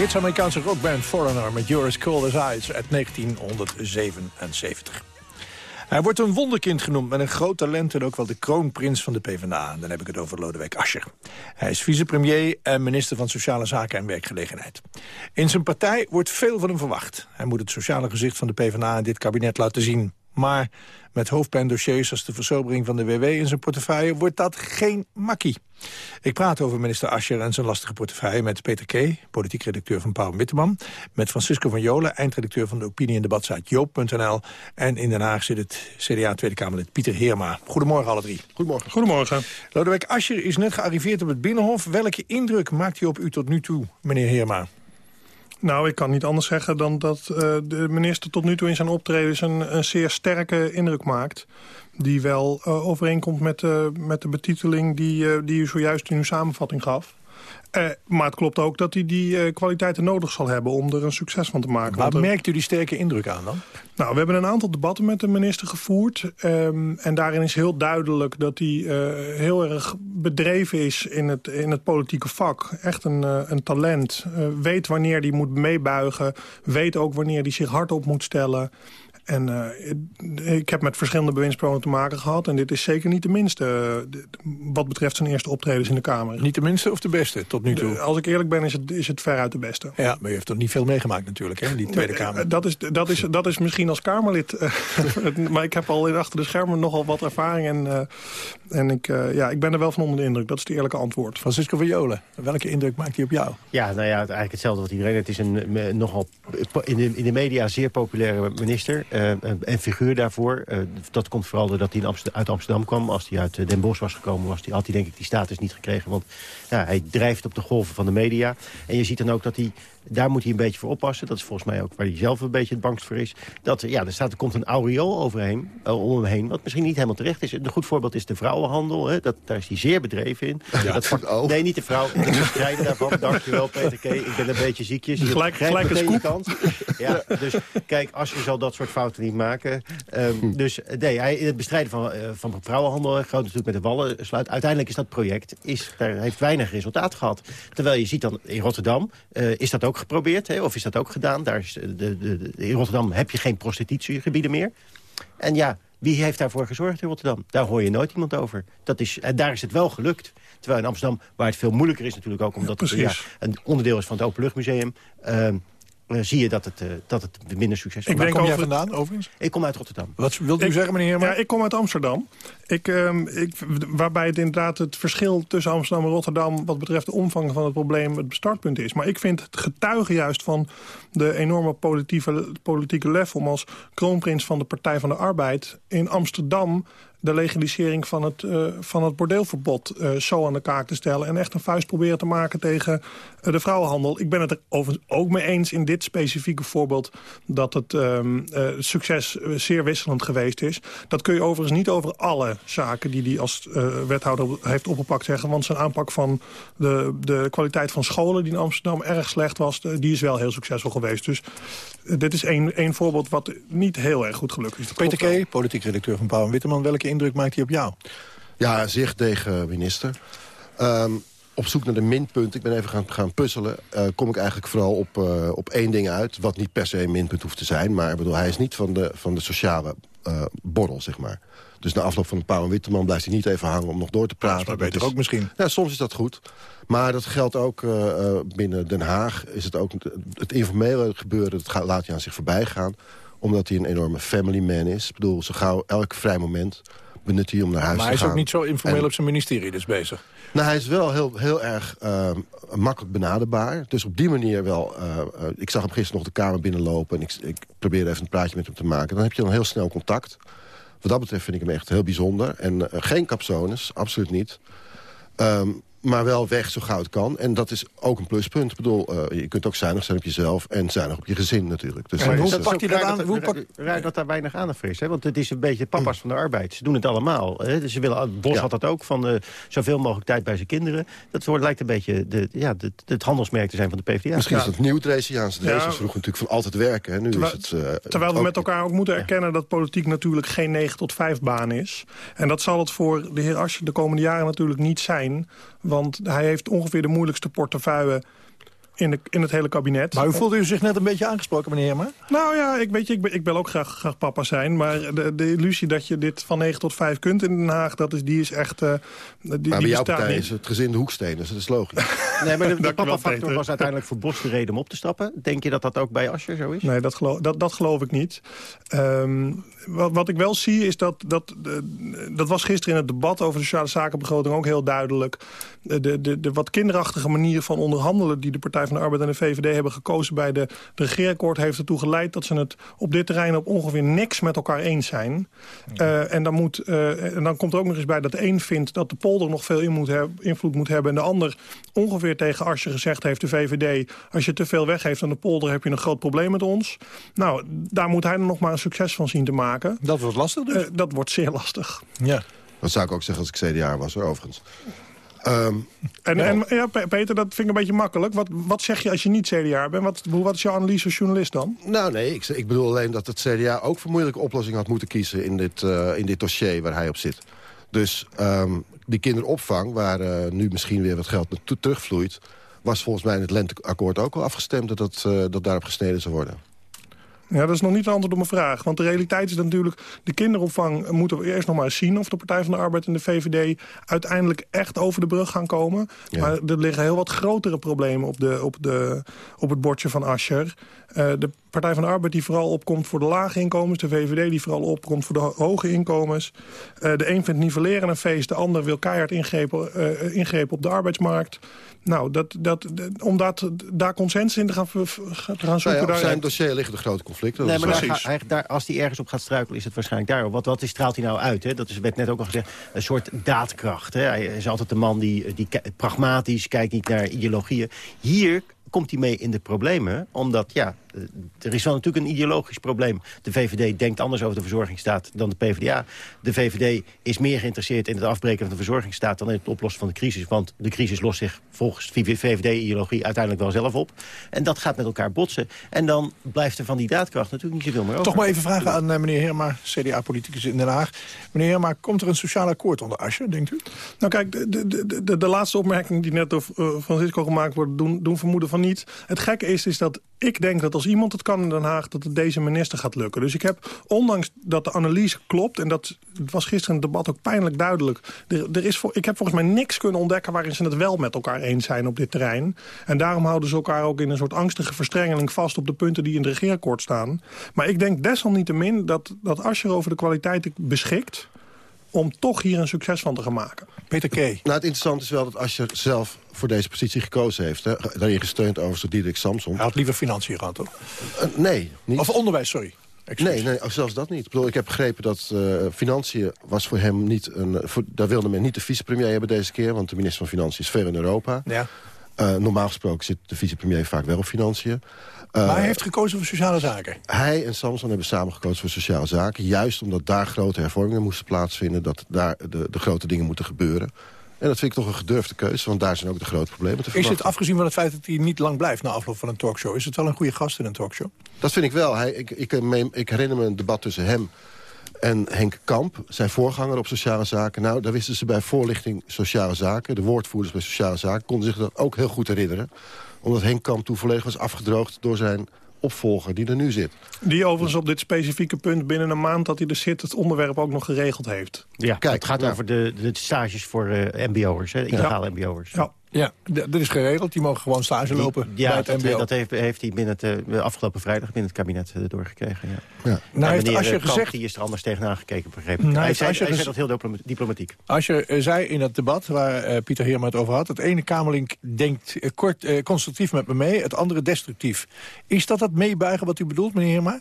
Brits-Amerikaanse rockband Foreigner met as Cold Ice uit 1977. Hij wordt een wonderkind genoemd met een groot talent... en ook wel de kroonprins van de PvdA. Dan heb ik het over Lodewijk Asscher. Hij is vicepremier en minister van Sociale Zaken en Werkgelegenheid. In zijn partij wordt veel van hem verwacht. Hij moet het sociale gezicht van de PvdA in dit kabinet laten zien. Maar met hoofdpijndossiers als de versobering van de WW in zijn portefeuille... wordt dat geen makkie. Ik praat over minister Ascher en zijn lastige portefeuille... met Peter K., politiek redacteur van Pauw Witteman... met Francisco van Jolen, eindredacteur van de opinie- en debatsite Joop.nl... en in Den Haag zit het CDA Tweede Kamerlid Pieter Heerma. Goedemorgen alle drie. Goedemorgen. Goedemorgen. Lodewijk Ascher is net gearriveerd op het Binnenhof. Welke indruk maakt hij op u tot nu toe, meneer Heerma? Nou, ik kan niet anders zeggen dan dat uh, de minister tot nu toe in zijn optredens een, een zeer sterke indruk maakt. Die wel uh, overeenkomt met, uh, met de betiteling die, die u zojuist in uw samenvatting gaf. Eh, maar het klopt ook dat hij die eh, kwaliteiten nodig zal hebben... om er een succes van te maken. Waar Want er- merkt u die sterke indruk aan dan? Nou, we hebben een aantal debatten met de minister gevoerd. ehm, en daarin is heel duidelijk dat hij eh, heel erg bedreven is in het, in het politieke vak. Echt een, eh, een talent. Eh, weet wanneer hij moet meebuigen. Weet ook wanneer hij zich hardop moet stellen. En eh, ik heb met verschillende bewindspersonen te maken gehad. En dit is zeker niet de minste eh, wat betreft zijn eerste optredens in de Kamer. Niet de minste of de beste tot nu toe? De- als ik eerlijk ben, is het, is het veruit de beste. Ja, maar u heeft toch niet veel meegemaakt natuurlijk, hè, in die Tweede Kamer. eh, Dat is, dat, is, dat is misschien als Kamerlid. eh, maar ik heb al in achter de schermen nogal wat ervaring. En, eh, en ik, eh, ja, ik ben er wel van onder de indruk. Dat is het eerlijke antwoord. Francisco van Jolen, welke indruk maakt hij op jou? Ja, nou ja, eigenlijk hetzelfde wat iedereen. Het is een nogal in de, in de media zeer populaire minister eh, en figuur daarvoor. Eh, dat komt vooral doordat hij uit Amsterdam kwam. Als hij uit eh, Den Bosch was gekomen, was hij, had hij denk ik die status niet gekregen. Want ja, hij drijft op de golven van de media. En je ziet dan ook dat hij, daar moet hij een beetje voor oppassen. Dat is volgens mij ook waar hij zelf een beetje het bangst voor is. Dat, ja, er, staat, er komt een aureool overheen, eh, om hem heen, wat misschien niet helemaal terecht is. Een goed voorbeeld is de vrouwenhandel. Hè. Dat, daar is hij zeer bedreven in. Dat vak- Nee, niet de vrouw. De bestrijden daarvan. Dankjewel, Peter K. Ik ben een beetje ziekjes. Je Gelijk- gelijk een kans. Ja, dus kijk, als je zal dat soort fouten niet maken. Ehm, Dus eh, nee, hij, het bestrijden van, eh, van vrouwenhandel, groot natuurlijk met de wallen sluit. Uiteindelijk is dat project, is, daar heeft weinig resultaat gehad. Terwijl je ziet dan in Rotterdam, eh, is dat ook geprobeerd, hè, of is dat ook gedaan? Daar is, eh, de, de, de- in Rotterdam heb je geen prostitutiegebieden meer. En ja, wie heeft daarvoor gezorgd in Rotterdam? Daar hoor je nooit iemand over. Dat is, en daar is het wel gelukt. Terwijl in Amsterdam, waar het veel moeilijker is natuurlijk ook... omdat het ja, een onderdeel is van het Openluchtmuseum... eh, zie je dat het, eh, dat het minder succesvol is. Waar kom jij over- vandaan, overigens? Ik kom uit Rotterdam. Wat wilt u zeggen, meneer? Ja, ik kom uit Amsterdam. Ik, ehm, ik, waarbij het inderdaad het verschil tussen Amsterdam en Rotterdam... wat betreft de omvang van het probleem het startpunt is. Maar ik vind het getuige juist van de enorme politieke, politieke lef... om als kroonprins van de Partij van de Arbeid in Amsterdam de legalisering van het, eh, van het bordeelverbod eh, zo aan de kaak te stellen... en echt een vuist proberen te maken tegen eh, de vrouwenhandel. Ik ben het er overigens ook mee eens in dit specifieke voorbeeld... dat het ehm, eh, succes zeer wisselend geweest is. Dat kun je overigens niet over alle zaken die hij als wethouder heeft opgepakt zeggen. Want zijn aanpak van de, de kwaliteit van scholen die in Amsterdam erg slecht was... die is wel heel succesvol geweest. Dus dit is één één voorbeeld wat niet heel erg goed gelukt is. Dat Peter. K., politiek redacteur van Pauw en Witteman. Welke indruk maakt hij op jou? Ja, zeer tegen minister. Ehm, op zoek naar de minpunt, ik ben even gaan, gaan puzzelen... eh, kom ik eigenlijk vooral op, eh, op één ding uit... wat niet per se een minpunt hoeft te zijn. Maar bedoel, hij is niet van de, van de sociale eh, borrel, zeg maar. Dus na afloop van de Pauw en Witteman blijft hij niet even hangen... om nog door te praten. maar Dat beter ook misschien. Ja, soms is dat goed. Maar dat geldt ook binnen Den Haag. Is het, ook, het informele gebeuren, dat gaat, laat hij aan zich voorbij gaan. Omdat hij een enorme family man is. Ik bedoel, zo gauw elk vrij moment benut hij om naar huis Maar te hij is gaan. ook niet zo informeel En- op zijn ministerie dus bezig. nou, hij is wel heel, heel erg eh, makkelijk benaderbaar. Dus op die manier wel... eh, eh, ik zag hem gisteren nog de kamer binnenlopen... en ik, ik probeerde even een praatje met hem te maken. Dan heb je dan heel snel contact. Wat dat betreft vind ik hem echt heel bijzonder. En eh, geen capsones, absoluut niet. Ehm, maar wel weg zo gauw het kan. En dat is ook een pluspunt. Ik bedoel, eh, je kunt ook zuinig zijn op jezelf... en zuinig op je gezin natuurlijk. Dus dat hoe is, pakt hij dat aan? Hoe pakt... Raar dat daar weinig aandacht voor is. Hè? Want het is een beetje papa's van de arbeid. Ze doen het allemaal. Hè? Dus ze willen, Bos had dat ook, van eh, zoveel mogelijk tijd bij zijn kinderen. Dat wordt, lijkt een beetje de, ja, de, het handelsmerk te zijn van de PvdA. Misschien is dat nieuw Dreseniaans. Dreseniaans Ja. was vroeger natuurlijk van altijd werken. Hè. Nu Terwijl- is het... eh, Terwijl we ook- met elkaar ook moeten erkennen dat politiek natuurlijk geen 9 tot 5 baan is. En dat zal het voor de heer Asje de komende jaren natuurlijk niet zijn. Want hij heeft ongeveer de moeilijkste portefeuille in, de, in het hele kabinet. Maar u voelde u zich net een beetje aangesproken, meneer Herman? Nou ja, ik, weet je, ik, ben, ik wil ook graag, graag papa zijn. Maar de, de illusie dat je dit van 9 tot 5 kunt in Den Haag... Dat is, die is echt... eh, die, Maar die bij jouw partij niet. is het gezin de hoeksteen, dus dat is logisch. Nee, maar de, papa-factor was uiteindelijk voor Bos de reden om op te stappen. Denk je dat dat ook bij Asscher zo is? Nee, dat geloof, dat, dat geloof ik niet. Ehm, wat, wat ik wel zie is dat... Dat, de- dat was gisteren in het debat over de sociale zakenbegroting ook heel duidelijk. De, de, de, de wat kinderachtige manier van onderhandelen... die de Partij van de Arbeid en de VVD hebben gekozen bij de, de regeerakkoord... heeft ertoe geleid dat ze het op dit terrein op ongeveer niks met elkaar eens zijn. Eh, en, dan moet, eh, en dan komt er ook nog eens bij dat de een vindt... dat de polder nog veel in moet invloed moet hebben... en de ander ongeveer tegen Asscher gezegd heeft, de VVD... als je te veel weggeeft aan de polder heb je een groot probleem met ons. Nou, daar moet hij dan nog maar een succes van zien te maken. Dat wordt lastig dus? dat wordt zeer lastig. Ja. Dat zou ik ook zeggen als ik CDA was, hoor, overigens. En, en ja, Pe- Peter, dat vind ik een beetje makkelijk. Wat, wat zeg je als je niet CDA bent? Wat, wat is jouw analyse als journalist dan? Nou nee, ik, ik bedoel alleen dat het CDA ook voor moeilijke oplossingen had moeten kiezen... in dit, eh, in dit dossier waar hij op zit. Dus ehm, die kinderopvang, waar eh, nu misschien weer wat geld naartoe terugvloeit... was volgens mij in het lenteakkoord ook al afgestemd... dat, dat, eh, dat daarop gesneden zou worden. Ja, dat is nog niet het antwoord op mijn vraag. Want de realiteit is natuurlijk... de kinderopvang moeten we eerst nog maar eens zien... of de Partij van de Arbeid en de VVD uiteindelijk echt over de brug gaan komen. Maar er liggen heel wat grotere problemen op, de, op, de, op het bordje van Ascher. Eh, de Partij van de Arbeid die vooral opkomt voor de lage inkomens. De VVD die vooral opkomt voor de ho- hoge inkomens. Eh, de een vindt nivelleren een feest. De ander wil keihard ingrepen, eh, ingrepen op de arbeidsmarkt. Nou, dat, dat, dat- om dat, daar consensus in te gaan, te gaan Nou zoeken... ja, op daar- zijn dossier liggen de grote conflicten. Nee, maar daar, ga- hij- daar, als hij ergens op gaat struikelen, is het waarschijnlijk daarop. Wat, wat straalt hij nou uit? Hè? Dat is, werd net ook al gezegd, een soort daadkracht. Hè? Hij is altijd de man die, die pragmatisch kijkt niet naar ideologieën. Hier komt hij mee in de problemen, omdat ja, er is wel natuurlijk een ideologisch probleem. De VVD denkt anders over de verzorgingsstaat dan de PvdA. De VVD is meer geïnteresseerd in het afbreken van de verzorgingsstaat... dan in het oplossen van de crisis. Want de crisis lost zich volgens VVD-ideologie uiteindelijk wel zelf op. En dat gaat met elkaar botsen. En dan blijft er van die daadkracht natuurlijk niet zoveel meer over. Toch maar even vragen aan eh, meneer Heerma, CDA-politicus in Den Haag. Meneer Heerma, komt er een sociaal akkoord onder Asje, denkt u? Nou kijk, de, de, de, de, de laatste opmerking die net door uh, Francisco gemaakt wordt... Doen, doen vermoeden van niet. Het gekke is, is dat ik denk dat als iemand het kan in Den Haag... dat het deze minister gaat lukken. Dus ik heb, ondanks dat de analyse klopt... en dat het was gisteren in het debat ook pijnlijk duidelijk... Er, is voor, ik heb volgens mij niks kunnen ontdekken... waarin ze het wel met elkaar eens zijn op dit terrein. En daarom houden ze elkaar ook in een soort angstige verstrengeling vast... op de punten die in het regeerakkoord staan. Maar ik denk desalniettemin dat, dat Asscher over de kwaliteiten beschikt om toch hier een succes van te gaan maken. Peter K. Nou, het interessante is wel dat Asscher zelf voor deze positie gekozen heeft. Hè. Daarin gesteund overigens door Diederik Samson. Hij had liever financiën gehad, toch? Uh, nee. Niet. Of onderwijs, sorry. Nee, nee, zelfs dat niet. Ik, bedoel, ik heb begrepen dat uh, financiën was voor hem niet een... Voor, daar wilde men niet de vicepremier hebben deze keer... want de minister van Financiën is ver in Europa. Ja. Uh, normaal gesproken zit de vicepremier vaak wel op financiën. Uh, maar hij heeft gekozen voor sociale zaken. Hij en Samson hebben samen gekozen voor sociale zaken. Juist omdat daar grote hervormingen moesten plaatsvinden. Dat daar de, de grote dingen moeten gebeuren. En dat vind ik toch een gedurfde keuze, want daar zijn ook de grote problemen te verwachten. Is het afgezien van het feit dat hij niet lang blijft na afloop van een talkshow... is het wel een goede gast in een talkshow? Dat vind ik wel. Hij, ik, ik, ik herinner me een debat tussen hem en Henk Kamp, zijn voorganger op sociale zaken. Nou, daar wisten ze bij voorlichting sociale zaken... de woordvoerders bij sociale zaken, konden zich dat ook heel goed herinneren. Omdat Henk Kamp toen volledig was afgedroogd door zijn opvolger die er nu zit. Die overigens op dit specifieke punt binnen een maand dat hij er zit... het onderwerp ook nog geregeld heeft. Ja, Kijk, het gaat nou. over de, de stages voor uh, mbo'ers, illegale ja. mbo'ers. Ja. Ja, dat is geregeld. Die mogen gewoon stage lopen die, ja, bij het dat, mbo. dat heeft, heeft hij binnen het, uh, afgelopen vrijdag binnen het kabinet uh, doorgekregen. Ja. Ja. Nou, heeft meneer als je Kamp, gezegd... die is er anders tegenaan gekeken, begreep ik. Nou, hij zei, als je hij gez... zei dat heel diplomatiek. Als je uh, zei in het debat waar uh, Pieter Heerma het over had... het ene Kamerlink denkt uh, kort, constructief met me mee, het andere destructief. Is dat het meebuigen wat u bedoelt, meneer Heerma?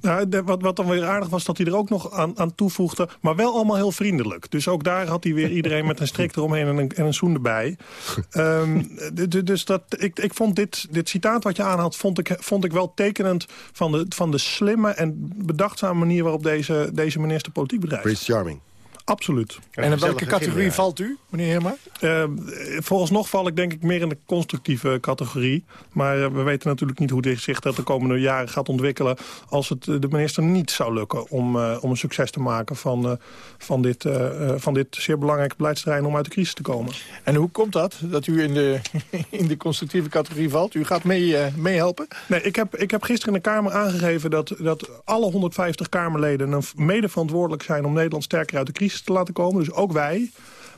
Nou, de, wat, wat dan weer aardig was, dat hij er ook nog aan, aan toevoegde. Maar wel allemaal heel vriendelijk. Dus ook daar had hij weer iedereen met een strik eromheen en een, en een zoen erbij. um, dus dat, ik, ik vond dit, dit citaat wat je aanhaalt, vond ik, vond ik wel tekenend van de, van de slimme en bedachtzame manier waarop deze, deze minister politiek bedrijft. Prince Charming. Absoluut. En in welke categorie valt u, meneer Heerma? Uh, vooralsnog val ik denk ik meer in de constructieve categorie. Maar uh, we weten natuurlijk niet hoe dit zich dat de komende jaren gaat ontwikkelen... als het de minister niet zou lukken om, uh, om een succes te maken... van, van, dit, van dit zeer belangrijke beleidsterrein om uit de crisis te komen. En hoe komt dat, dat u in de, in de constructieve categorie valt? U gaat meehelpen? Mee nee, ik heb, ik heb gisteren in de Kamer aangegeven... dat, dat alle 150 Kamerleden mede verantwoordelijk zijn... om Nederland sterker uit de crisis te laten komen, dus ook wij.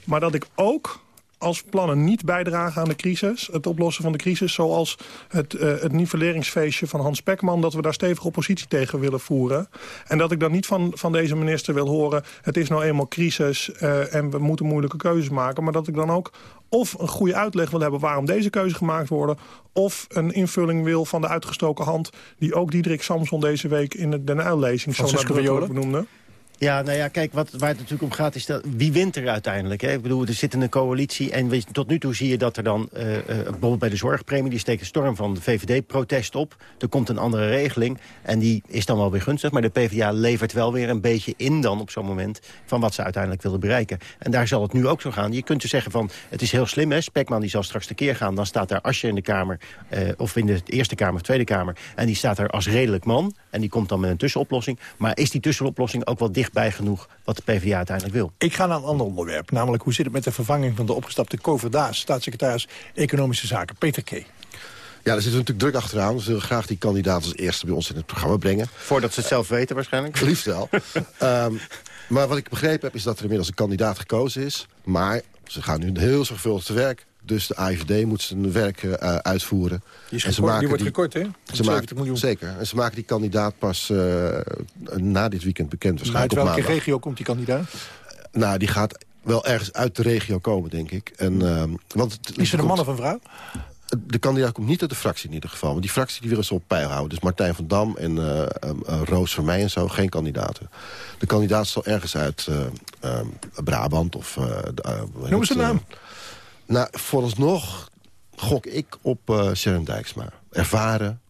Maar dat ik ook als plannen niet bijdragen aan de crisis, het oplossen van de crisis... zoals het, uh, het nivelleringsfeestje van Hans Pekman... dat we daar stevig oppositie tegen willen voeren. En dat ik dan niet van, van deze minister wil horen... het is nou eenmaal crisis uh, en we moeten moeilijke keuzes maken... maar dat ik dan ook of een goede uitleg wil hebben waarom deze keuzes gemaakt worden... of een invulling wil van de uitgestoken hand... die ook Diederik Samson deze week in de Den Uyl-lezing zo nadrukkelijk benoemde. Ja, nou ja, kijk, wat, waar het natuurlijk om gaat is dat, wie wint er uiteindelijk? Hè? Ik bedoel, er zit een coalitie en tot nu toe zie je dat er dan, eh, eh, bijvoorbeeld bij de zorgpremie, die steekt een storm van de VVD-protest op. Er komt een andere regeling en die is dan wel weer gunstig, maar de PvdA levert wel weer een beetje in dan op zo'n moment van wat ze uiteindelijk willen bereiken. En daar zal het nu ook zo gaan. Je kunt dus zeggen van, het is heel slim, hè? Spekman die zal straks tekeer gaan, dan staat daar Asje in de Kamer, eh, of in de Eerste Kamer of Tweede Kamer, en die staat daar als redelijk man en die komt dan met een tussenoplossing. Maar is die tussenoplossing ook wel dichtbij genoeg wat de PvdA uiteindelijk wil? Ik ga naar een ander onderwerp. Namelijk, hoe zit het met de vervanging van de opgestapte Koverdaas... staatssecretaris Economische Zaken, Peter K. Ja, daar zitten we natuurlijk druk achteraan. We willen graag die kandidaat als eerste bij ons in het programma brengen. Voordat ze het zelf weten waarschijnlijk? Liefst wel. Ehm, maar wat ik begrepen heb is dat er inmiddels een kandidaat gekozen is. Maar ze gaan nu heel zorgvuldig te werk. Dus de AIVD moet zijn werk eh, uitvoeren. Die, En ze gekort, die maken wordt gekort, hè? Ze 70 maken, miljoen. Zeker. En ze maken die kandidaat pas eh, na dit weekend bekend. Maar uit Waarschijnlijk welke regio komt die kandidaat? Nou, die gaat wel ergens uit de regio komen, denk ik. En, ehm, want het, Is er een man of een vrouw? De kandidaat komt niet uit de fractie in ieder geval. Want die fractie die willen ze op peil houden. Dus Martijn van Dam en eh, ehm, eh, Roos van Mij en zo, geen kandidaten. De kandidaat zal ergens uit eh, ehm, Brabant of... Noem eens het, een naam. Nou, vooralsnog gok ik op eh Sharon Dijksma. Ervaren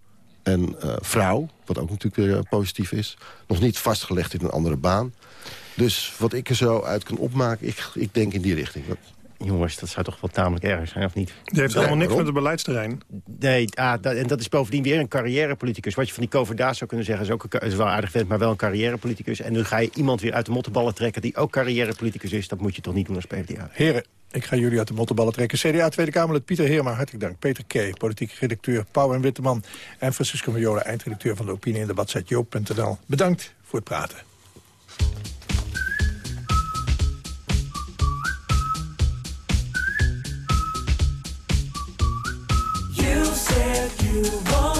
en eh, vrouw, wat ook natuurlijk weer eh, positief is. Nog niet vastgelegd in een andere baan. Dus wat ik er zo uit kan opmaken, ik, ik denk in die richting. Jongens, dat zou toch wel tamelijk erg zijn, of niet? Die heeft helemaal niks waarom? met het beleidsterrein. Nee, ah, dat, en dat is bovendien weer een carrièrepoliticus. Wat je van die Koverdaas zou kunnen zeggen, is ook een, is wel aardig vent, maar wel een carrièrepoliticus. En nu ga je iemand weer uit de mottenballen trekken die ook carrièrepoliticus is. Dat moet je toch niet doen als PvdA. Heren, ik ga jullie uit de mottenballen trekken. CDA Tweede Kamerlid Pieter Heerma, hartelijk dank. Peter K., politiek redacteur Pauw en Witteman... en Francisco Majola, eindredacteur van de opinie- en debatsite Joop.nl. Bedankt voor het praten. You won't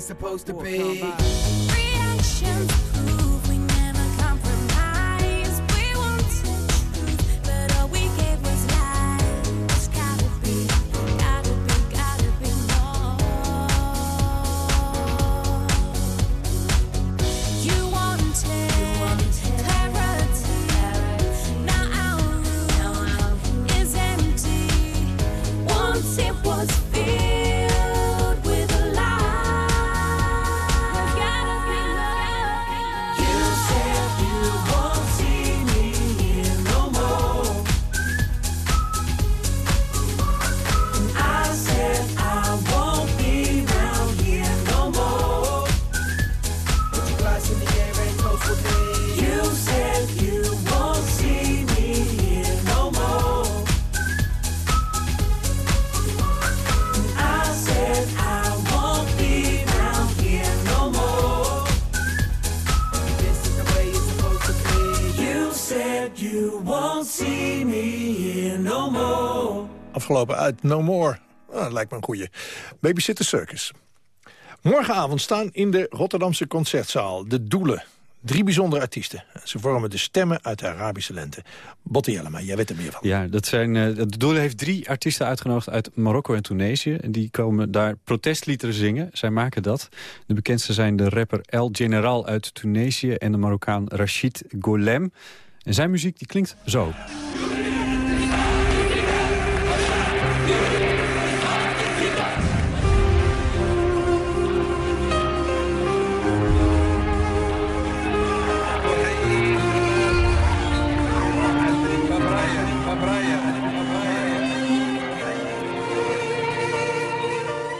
it's supposed to be. Reactions Afgelopen uit No More. Ah, dat lijkt me een goeie. Babysitter Circus. Morgenavond staan in de Rotterdamse Concertzaal de Doelen. Drie bijzondere artiesten. Ze vormen de stemmen uit de Arabische lente. Botte Jellema, jij weet er meer van. Ja, dat zijn, eh, de Doelen heeft drie artiesten uitgenodigd uit Marokko en Tunesië. En die komen daar protestliederen zingen. Zij maken dat. De bekendste zijn de rapper El General uit Tunesië... en de Marokkaan Rachid Golem. En zijn muziek die klinkt zo.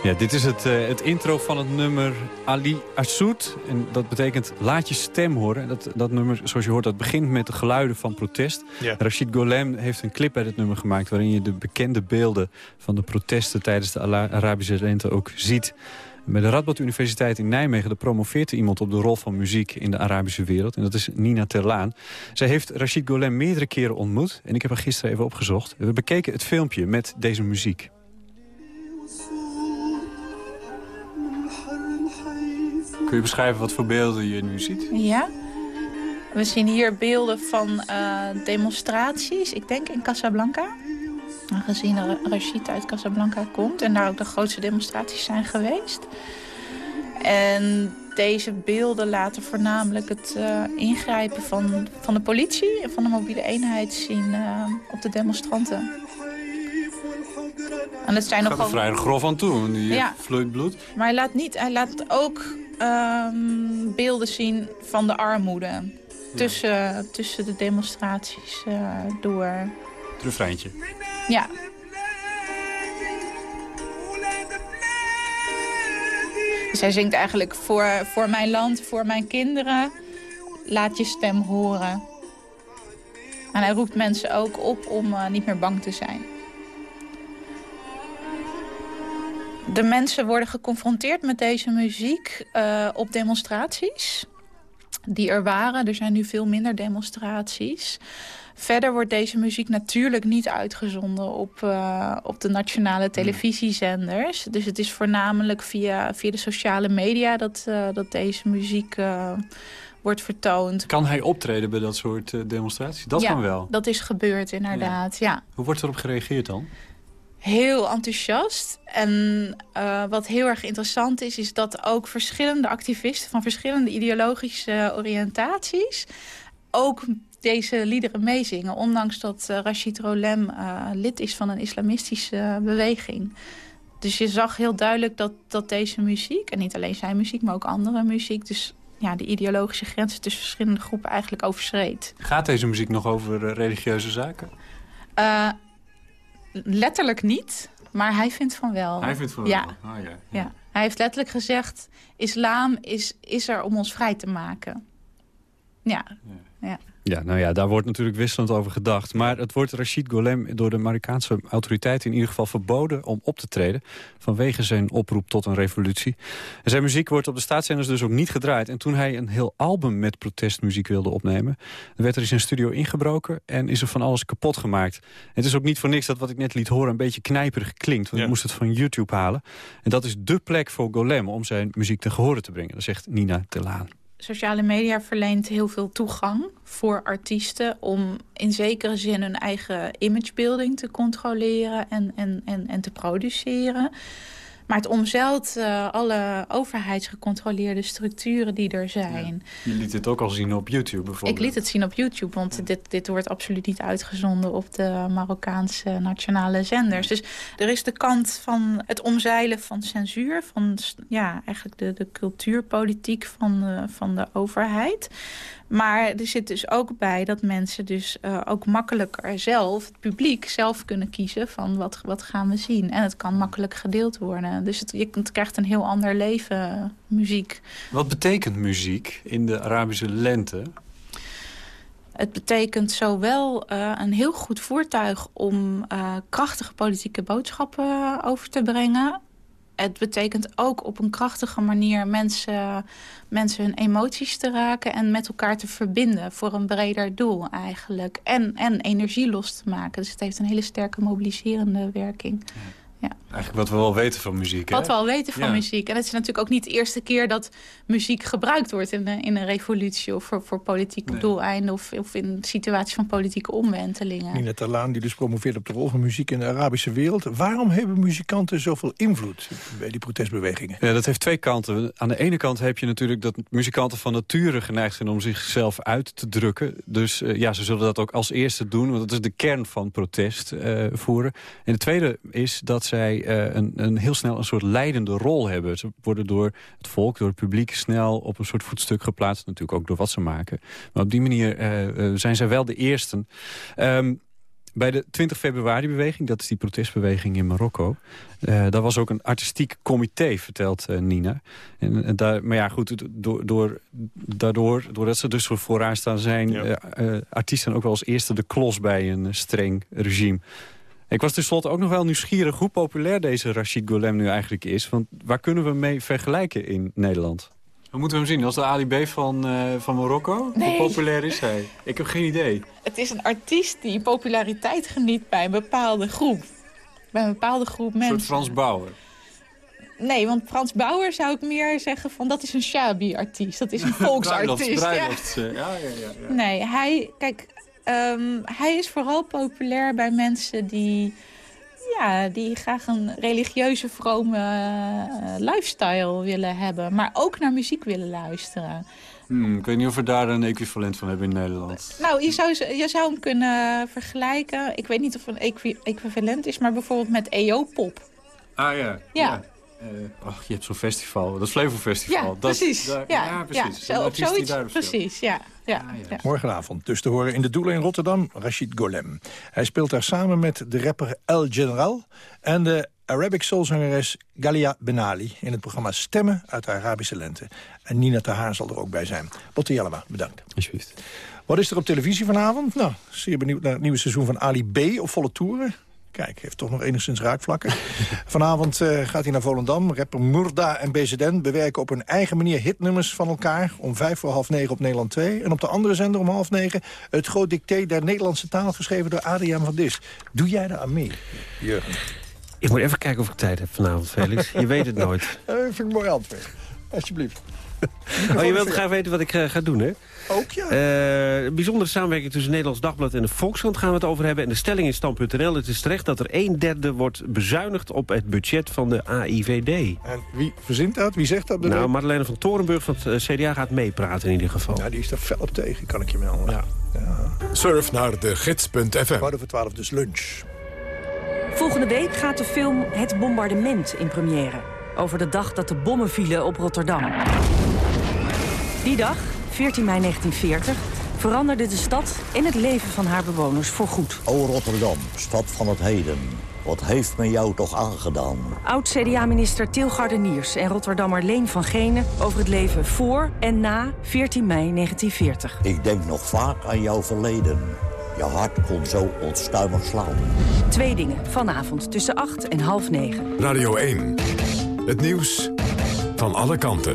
Ja, dit is het, eh, het intro van het nummer Ali Assoud. En dat betekent laat je stem horen. Dat, dat nummer, zoals je hoort, dat begint met de geluiden van protest. Ja. Rachid Golem heeft een clip bij dit nummer gemaakt... waarin je de bekende beelden van de protesten tijdens de Arabische lente ook ziet. Bij de Radboud Universiteit in Nijmegen promoveert er iemand op de rol van muziek in de Arabische wereld. En dat is Nina Terlaan. Zij heeft Rachid Golem meerdere keren ontmoet. En ik heb haar gisteren even opgezocht. We bekeken het filmpje met deze muziek. Kun je beschrijven wat voor beelden je nu ziet? Ja. We zien hier beelden van eh, demonstraties, ik denk in Casablanca. Aangezien Ra- Rashid uit Casablanca komt en daar ook de grootste demonstraties zijn geweest. En deze beelden laten voornamelijk het eh, ingrijpen van, van de politie en van de mobiele eenheid zien eh, op de demonstranten. En het zijn gaat er nogal... vrij grof aan toe. want Die Ja. vloeit bloed. Maar hij laat, niet, hij laat ook ehm, beelden zien van de armoede. Tussen, tussen de demonstraties eh, door. Het refreintje. Ja. Hij zingt eigenlijk voor, voor mijn land, voor mijn kinderen. Laat je stem horen. En hij roept mensen ook op om eh, niet meer bang te zijn. De mensen worden geconfronteerd met deze muziek eh, op demonstraties die er waren. Er zijn nu veel minder demonstraties. Verder wordt deze muziek natuurlijk niet uitgezonden op, eh, op de nationale televisiezenders. Dus het is voornamelijk via, via de sociale media dat, eh, dat deze muziek wordt vertoond. Kan hij optreden bij dat soort demonstraties? Dat ja, kan wel. dat is gebeurd inderdaad, ja. Hoe wordt erop gereageerd dan? Heel enthousiast. En eh, wat heel erg interessant is, is dat ook verschillende activisten van verschillende ideologische oriëntaties ook deze liederen meezingen. Ondanks dat eh, Rashid Rolem eh, lid is van een islamistische beweging. Dus je zag heel duidelijk dat, dat deze muziek, en niet alleen zijn muziek, maar ook andere muziek, dus ja, de ideologische grenzen tussen verschillende groepen eigenlijk overschreed. Gaat deze muziek nog over religieuze zaken? Letterlijk niet, maar hij vindt van wel. Hij vindt van ja. wel. Oh, ja. Ja. Hij heeft letterlijk gezegd, islam is, is er om ons vrij te maken. Ja, ja. Ja, nou ja, daar wordt natuurlijk wisselend over gedacht. Maar het wordt Rashid Golem door de Marokkaanse autoriteiten in ieder geval verboden om op te treden. Vanwege zijn oproep tot een revolutie. En zijn muziek wordt op de staatszenders dus ook niet gedraaid. En toen hij een heel album met protestmuziek wilde opnemen... werd er in zijn studio ingebroken en is er van alles kapot gemaakt. Het is ook niet voor niks dat wat ik net liet horen een beetje knijperig klinkt. Want ik moest het van YouTube halen. En dat is dé plek voor Golem om zijn muziek te gehoren te brengen. Dat zegt Nina Telaan. Sociale media verleent heel veel toegang voor artiesten... om in zekere zin hun eigen imagebuilding te controleren en, en, en, en te produceren. Maar het omzeilt uh, alle overheidsgecontroleerde structuren die er zijn. Je liet het ook al zien op YouTube bijvoorbeeld. Ik liet het zien op YouTube, want dit, dit wordt absoluut niet uitgezonden op de Marokkaanse nationale zenders. Dus er is de kant van het omzeilen van censuur, van ja, eigenlijk de, de cultuurpolitiek van de, van de overheid. Maar er zit dus ook bij dat mensen dus uh, ook makkelijker zelf, het publiek zelf kunnen kiezen van wat, wat gaan we zien. En het kan makkelijk gedeeld worden. Dus het, je het krijgt een heel ander leven, muziek. Wat betekent muziek in de Arabische lente? Het betekent zowel uh, een heel goed voertuig om uh, krachtige politieke boodschappen over te brengen. Het betekent ook op een krachtige manier mensen, mensen hun emoties te raken... en met elkaar te verbinden voor een breder doel eigenlijk. En, en energie los te maken. Dus het heeft een hele sterke mobiliserende werking. Eigenlijk wat we wel weten van muziek, hè? Wat we al weten van Ja. muziek. En het is natuurlijk ook niet de eerste keer dat muziek gebruikt wordt in, een- in een revolutie of voor, voor politieke doeleinden of, of in situaties van politieke omwentelingen. Nina Talaan, die dus promoveert op de rol van muziek in de Arabische wereld. Waarom hebben muzikanten zoveel invloed bij die protestbewegingen? Ja, dat heeft twee kanten. Aan de ene kant heb je natuurlijk dat muzikanten van nature geneigd zijn om zichzelf uit te drukken. Dus eh, ja, ze zullen dat ook als eerste doen, want dat is de kern van protest eh, voeren. En de tweede is dat zij eh, een, een heel snel een soort leidende rol hebben. Ze worden door het volk, door het publiek snel op een soort voetstuk geplaatst. Natuurlijk ook door wat ze maken. Maar op die manier eh, eh, zijn zij wel de eersten. Ehm, bij de 20 februari-beweging, dat is die protestbeweging in Marokko... daar was ook een artistiek comité, vertelt Nina. En, en daar, maar ja, goed, door, door, daardoor, doordat ze dus voor vooraan staan zijn... artiesten ook wel als eerste de klos bij een streng regime. Ik was tenslotte ook nog wel nieuwsgierig hoe populair deze Rachid Golem nu eigenlijk is. Want waar kunnen we hem mee vergelijken in Nederland? Hoe moeten we hem zien? Als de Ali B van, eh, van Marokko? Nee. Hoe populair is hij? Ik heb geen idee. Het is een artiest die populariteit geniet bij een bepaalde groep. Bij een bepaalde groep Een mensen. soort Frans Bauer. Nee, want Frans Bauer zou ik meer zeggen van dat is een shabi-artiest. Dat is een volksartiest. Bruilofts- ja. bruilofts, eh, ja, ja, ja, ja. Nee, hij, kijk, ehm, hij is vooral populair bij mensen die, ja, die graag een religieuze, vrome eh, lifestyle willen hebben. Maar ook naar muziek willen luisteren. Hmm, ik weet niet of we daar een equivalent van hebben in Nederland. Nou, je zou, je zou hem kunnen vergelijken. Ik weet niet of het een equi- equivalent is, maar bijvoorbeeld met EO-pop. Ah ja. Ja. Eh, ach, je hebt zo'n festival, dat Flevo Festival. Ja, dat, precies. daar- ja, ja, precies. zo, op zoiets. speelt. Precies, ja. ja, ja. Morgenavond dus te horen in de Doelen in Rotterdam, Rachid Golem. Hij speelt daar samen met de rapper El General en de Arabic soulzangeres Galia Benali... in het programma Stemmen uit de Arabische Lente. En Nina Tahaar zal er ook bij zijn. Botte Jellema, bedankt. Alsjeblieft. Wat is er op televisie vanavond? Nou, zeer benieuwd naar het nieuwe seizoen van Ali B op volle toeren. Kijk, heeft toch nog enigszins raakvlakken. Vanavond eh, gaat hij naar Volendam. Rapper Murda en BZN bewerken op hun eigen manier hitnummers van elkaar... om vijf voor half negen op Nederland 2. En op de andere zender om half negen... het groot dicté der Nederlandse taal geschreven door Adriaan van Dis. Doe jij daar aan mee, Jurgen? Ik moet even kijken of ik tijd heb vanavond, Felix. Je weet het nooit. Eh, vind ik mooi antwoord. Alsjeblieft. Oh, je wilt graag weten wat ik eh, ga doen, hè? Ook, ja. Eh, een bijzondere samenwerking tussen Nederlands Dagblad en de Volkskrant gaan we het over hebben. En de stelling in stand.nl, het is terecht dat er een derde wordt bezuinigd op het budget van de AIVD. En wie verzint dat? Wie zegt dat? Nou, Madeleine van Torenburg van het eh, CDA gaat meepraten in ieder geval. Ja, die is daar fel op tegen, kan ik je melden. Ja. Surf naar de gids.fm. Kwart over twaalf, dus lunch. Volgende week gaat de film Het Bombardement in première. Over de dag dat de bommen vielen op Rotterdam. Die dag, 14 mei 1940, veranderde de stad en het leven van haar bewoners voorgoed. O Rotterdam, stad van het heden. Wat heeft men jou toch aangedaan? Oud-CDA-minister Til Gardeniers en Rotterdammer Leen van Genen... over het leven voor en na 14 mei 1940. Ik denk nog vaak aan jouw verleden. Je hart kon zo onstuimig slaan. Twee dingen, vanavond tussen 8 en half 9. Radio 1. Het nieuws van alle kanten.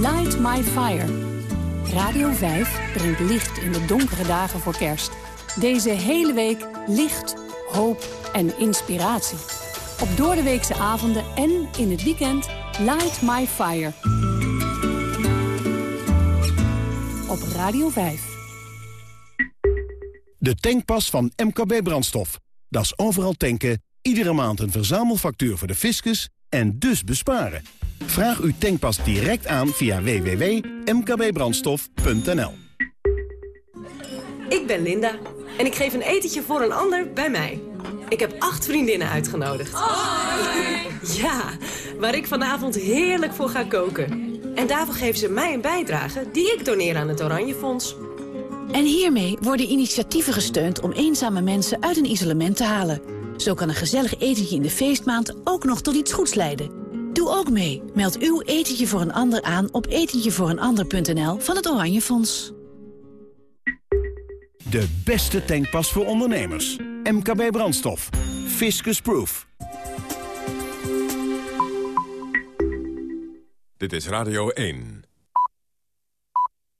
Light My Fire. Radio 5 brengt licht in de donkere dagen voor kerst. Deze hele week licht, hoop en inspiratie. Op doordeweekse avonden en in het weekend Light My Fire. Op Radio 5. De tankpas van MKB Brandstof. Dat is overal tanken, iedere maand een verzamelfactuur voor de fiscus en dus besparen. Vraag uw tankpas direct aan via www.mkbbrandstof.nl Ik ben Linda en ik geef een etentje voor een ander bij mij. Ik heb acht vriendinnen uitgenodigd. Ja, waar ik vanavond heerlijk voor ga koken. En daarvoor geven ze mij een bijdrage die ik doneer aan het Oranje Fonds. En hiermee worden initiatieven gesteund om eenzame mensen uit een isolement te halen. Zo kan een gezellig etentje in de feestmaand ook nog tot iets goeds leiden. Doe ook mee. Meld uw etentje voor een ander aan op etentjevooreenander.nl van het Oranje Fonds. De beste tankpas voor ondernemers. MKB Brandstof. Fiscus Proof. Dit is Radio 1.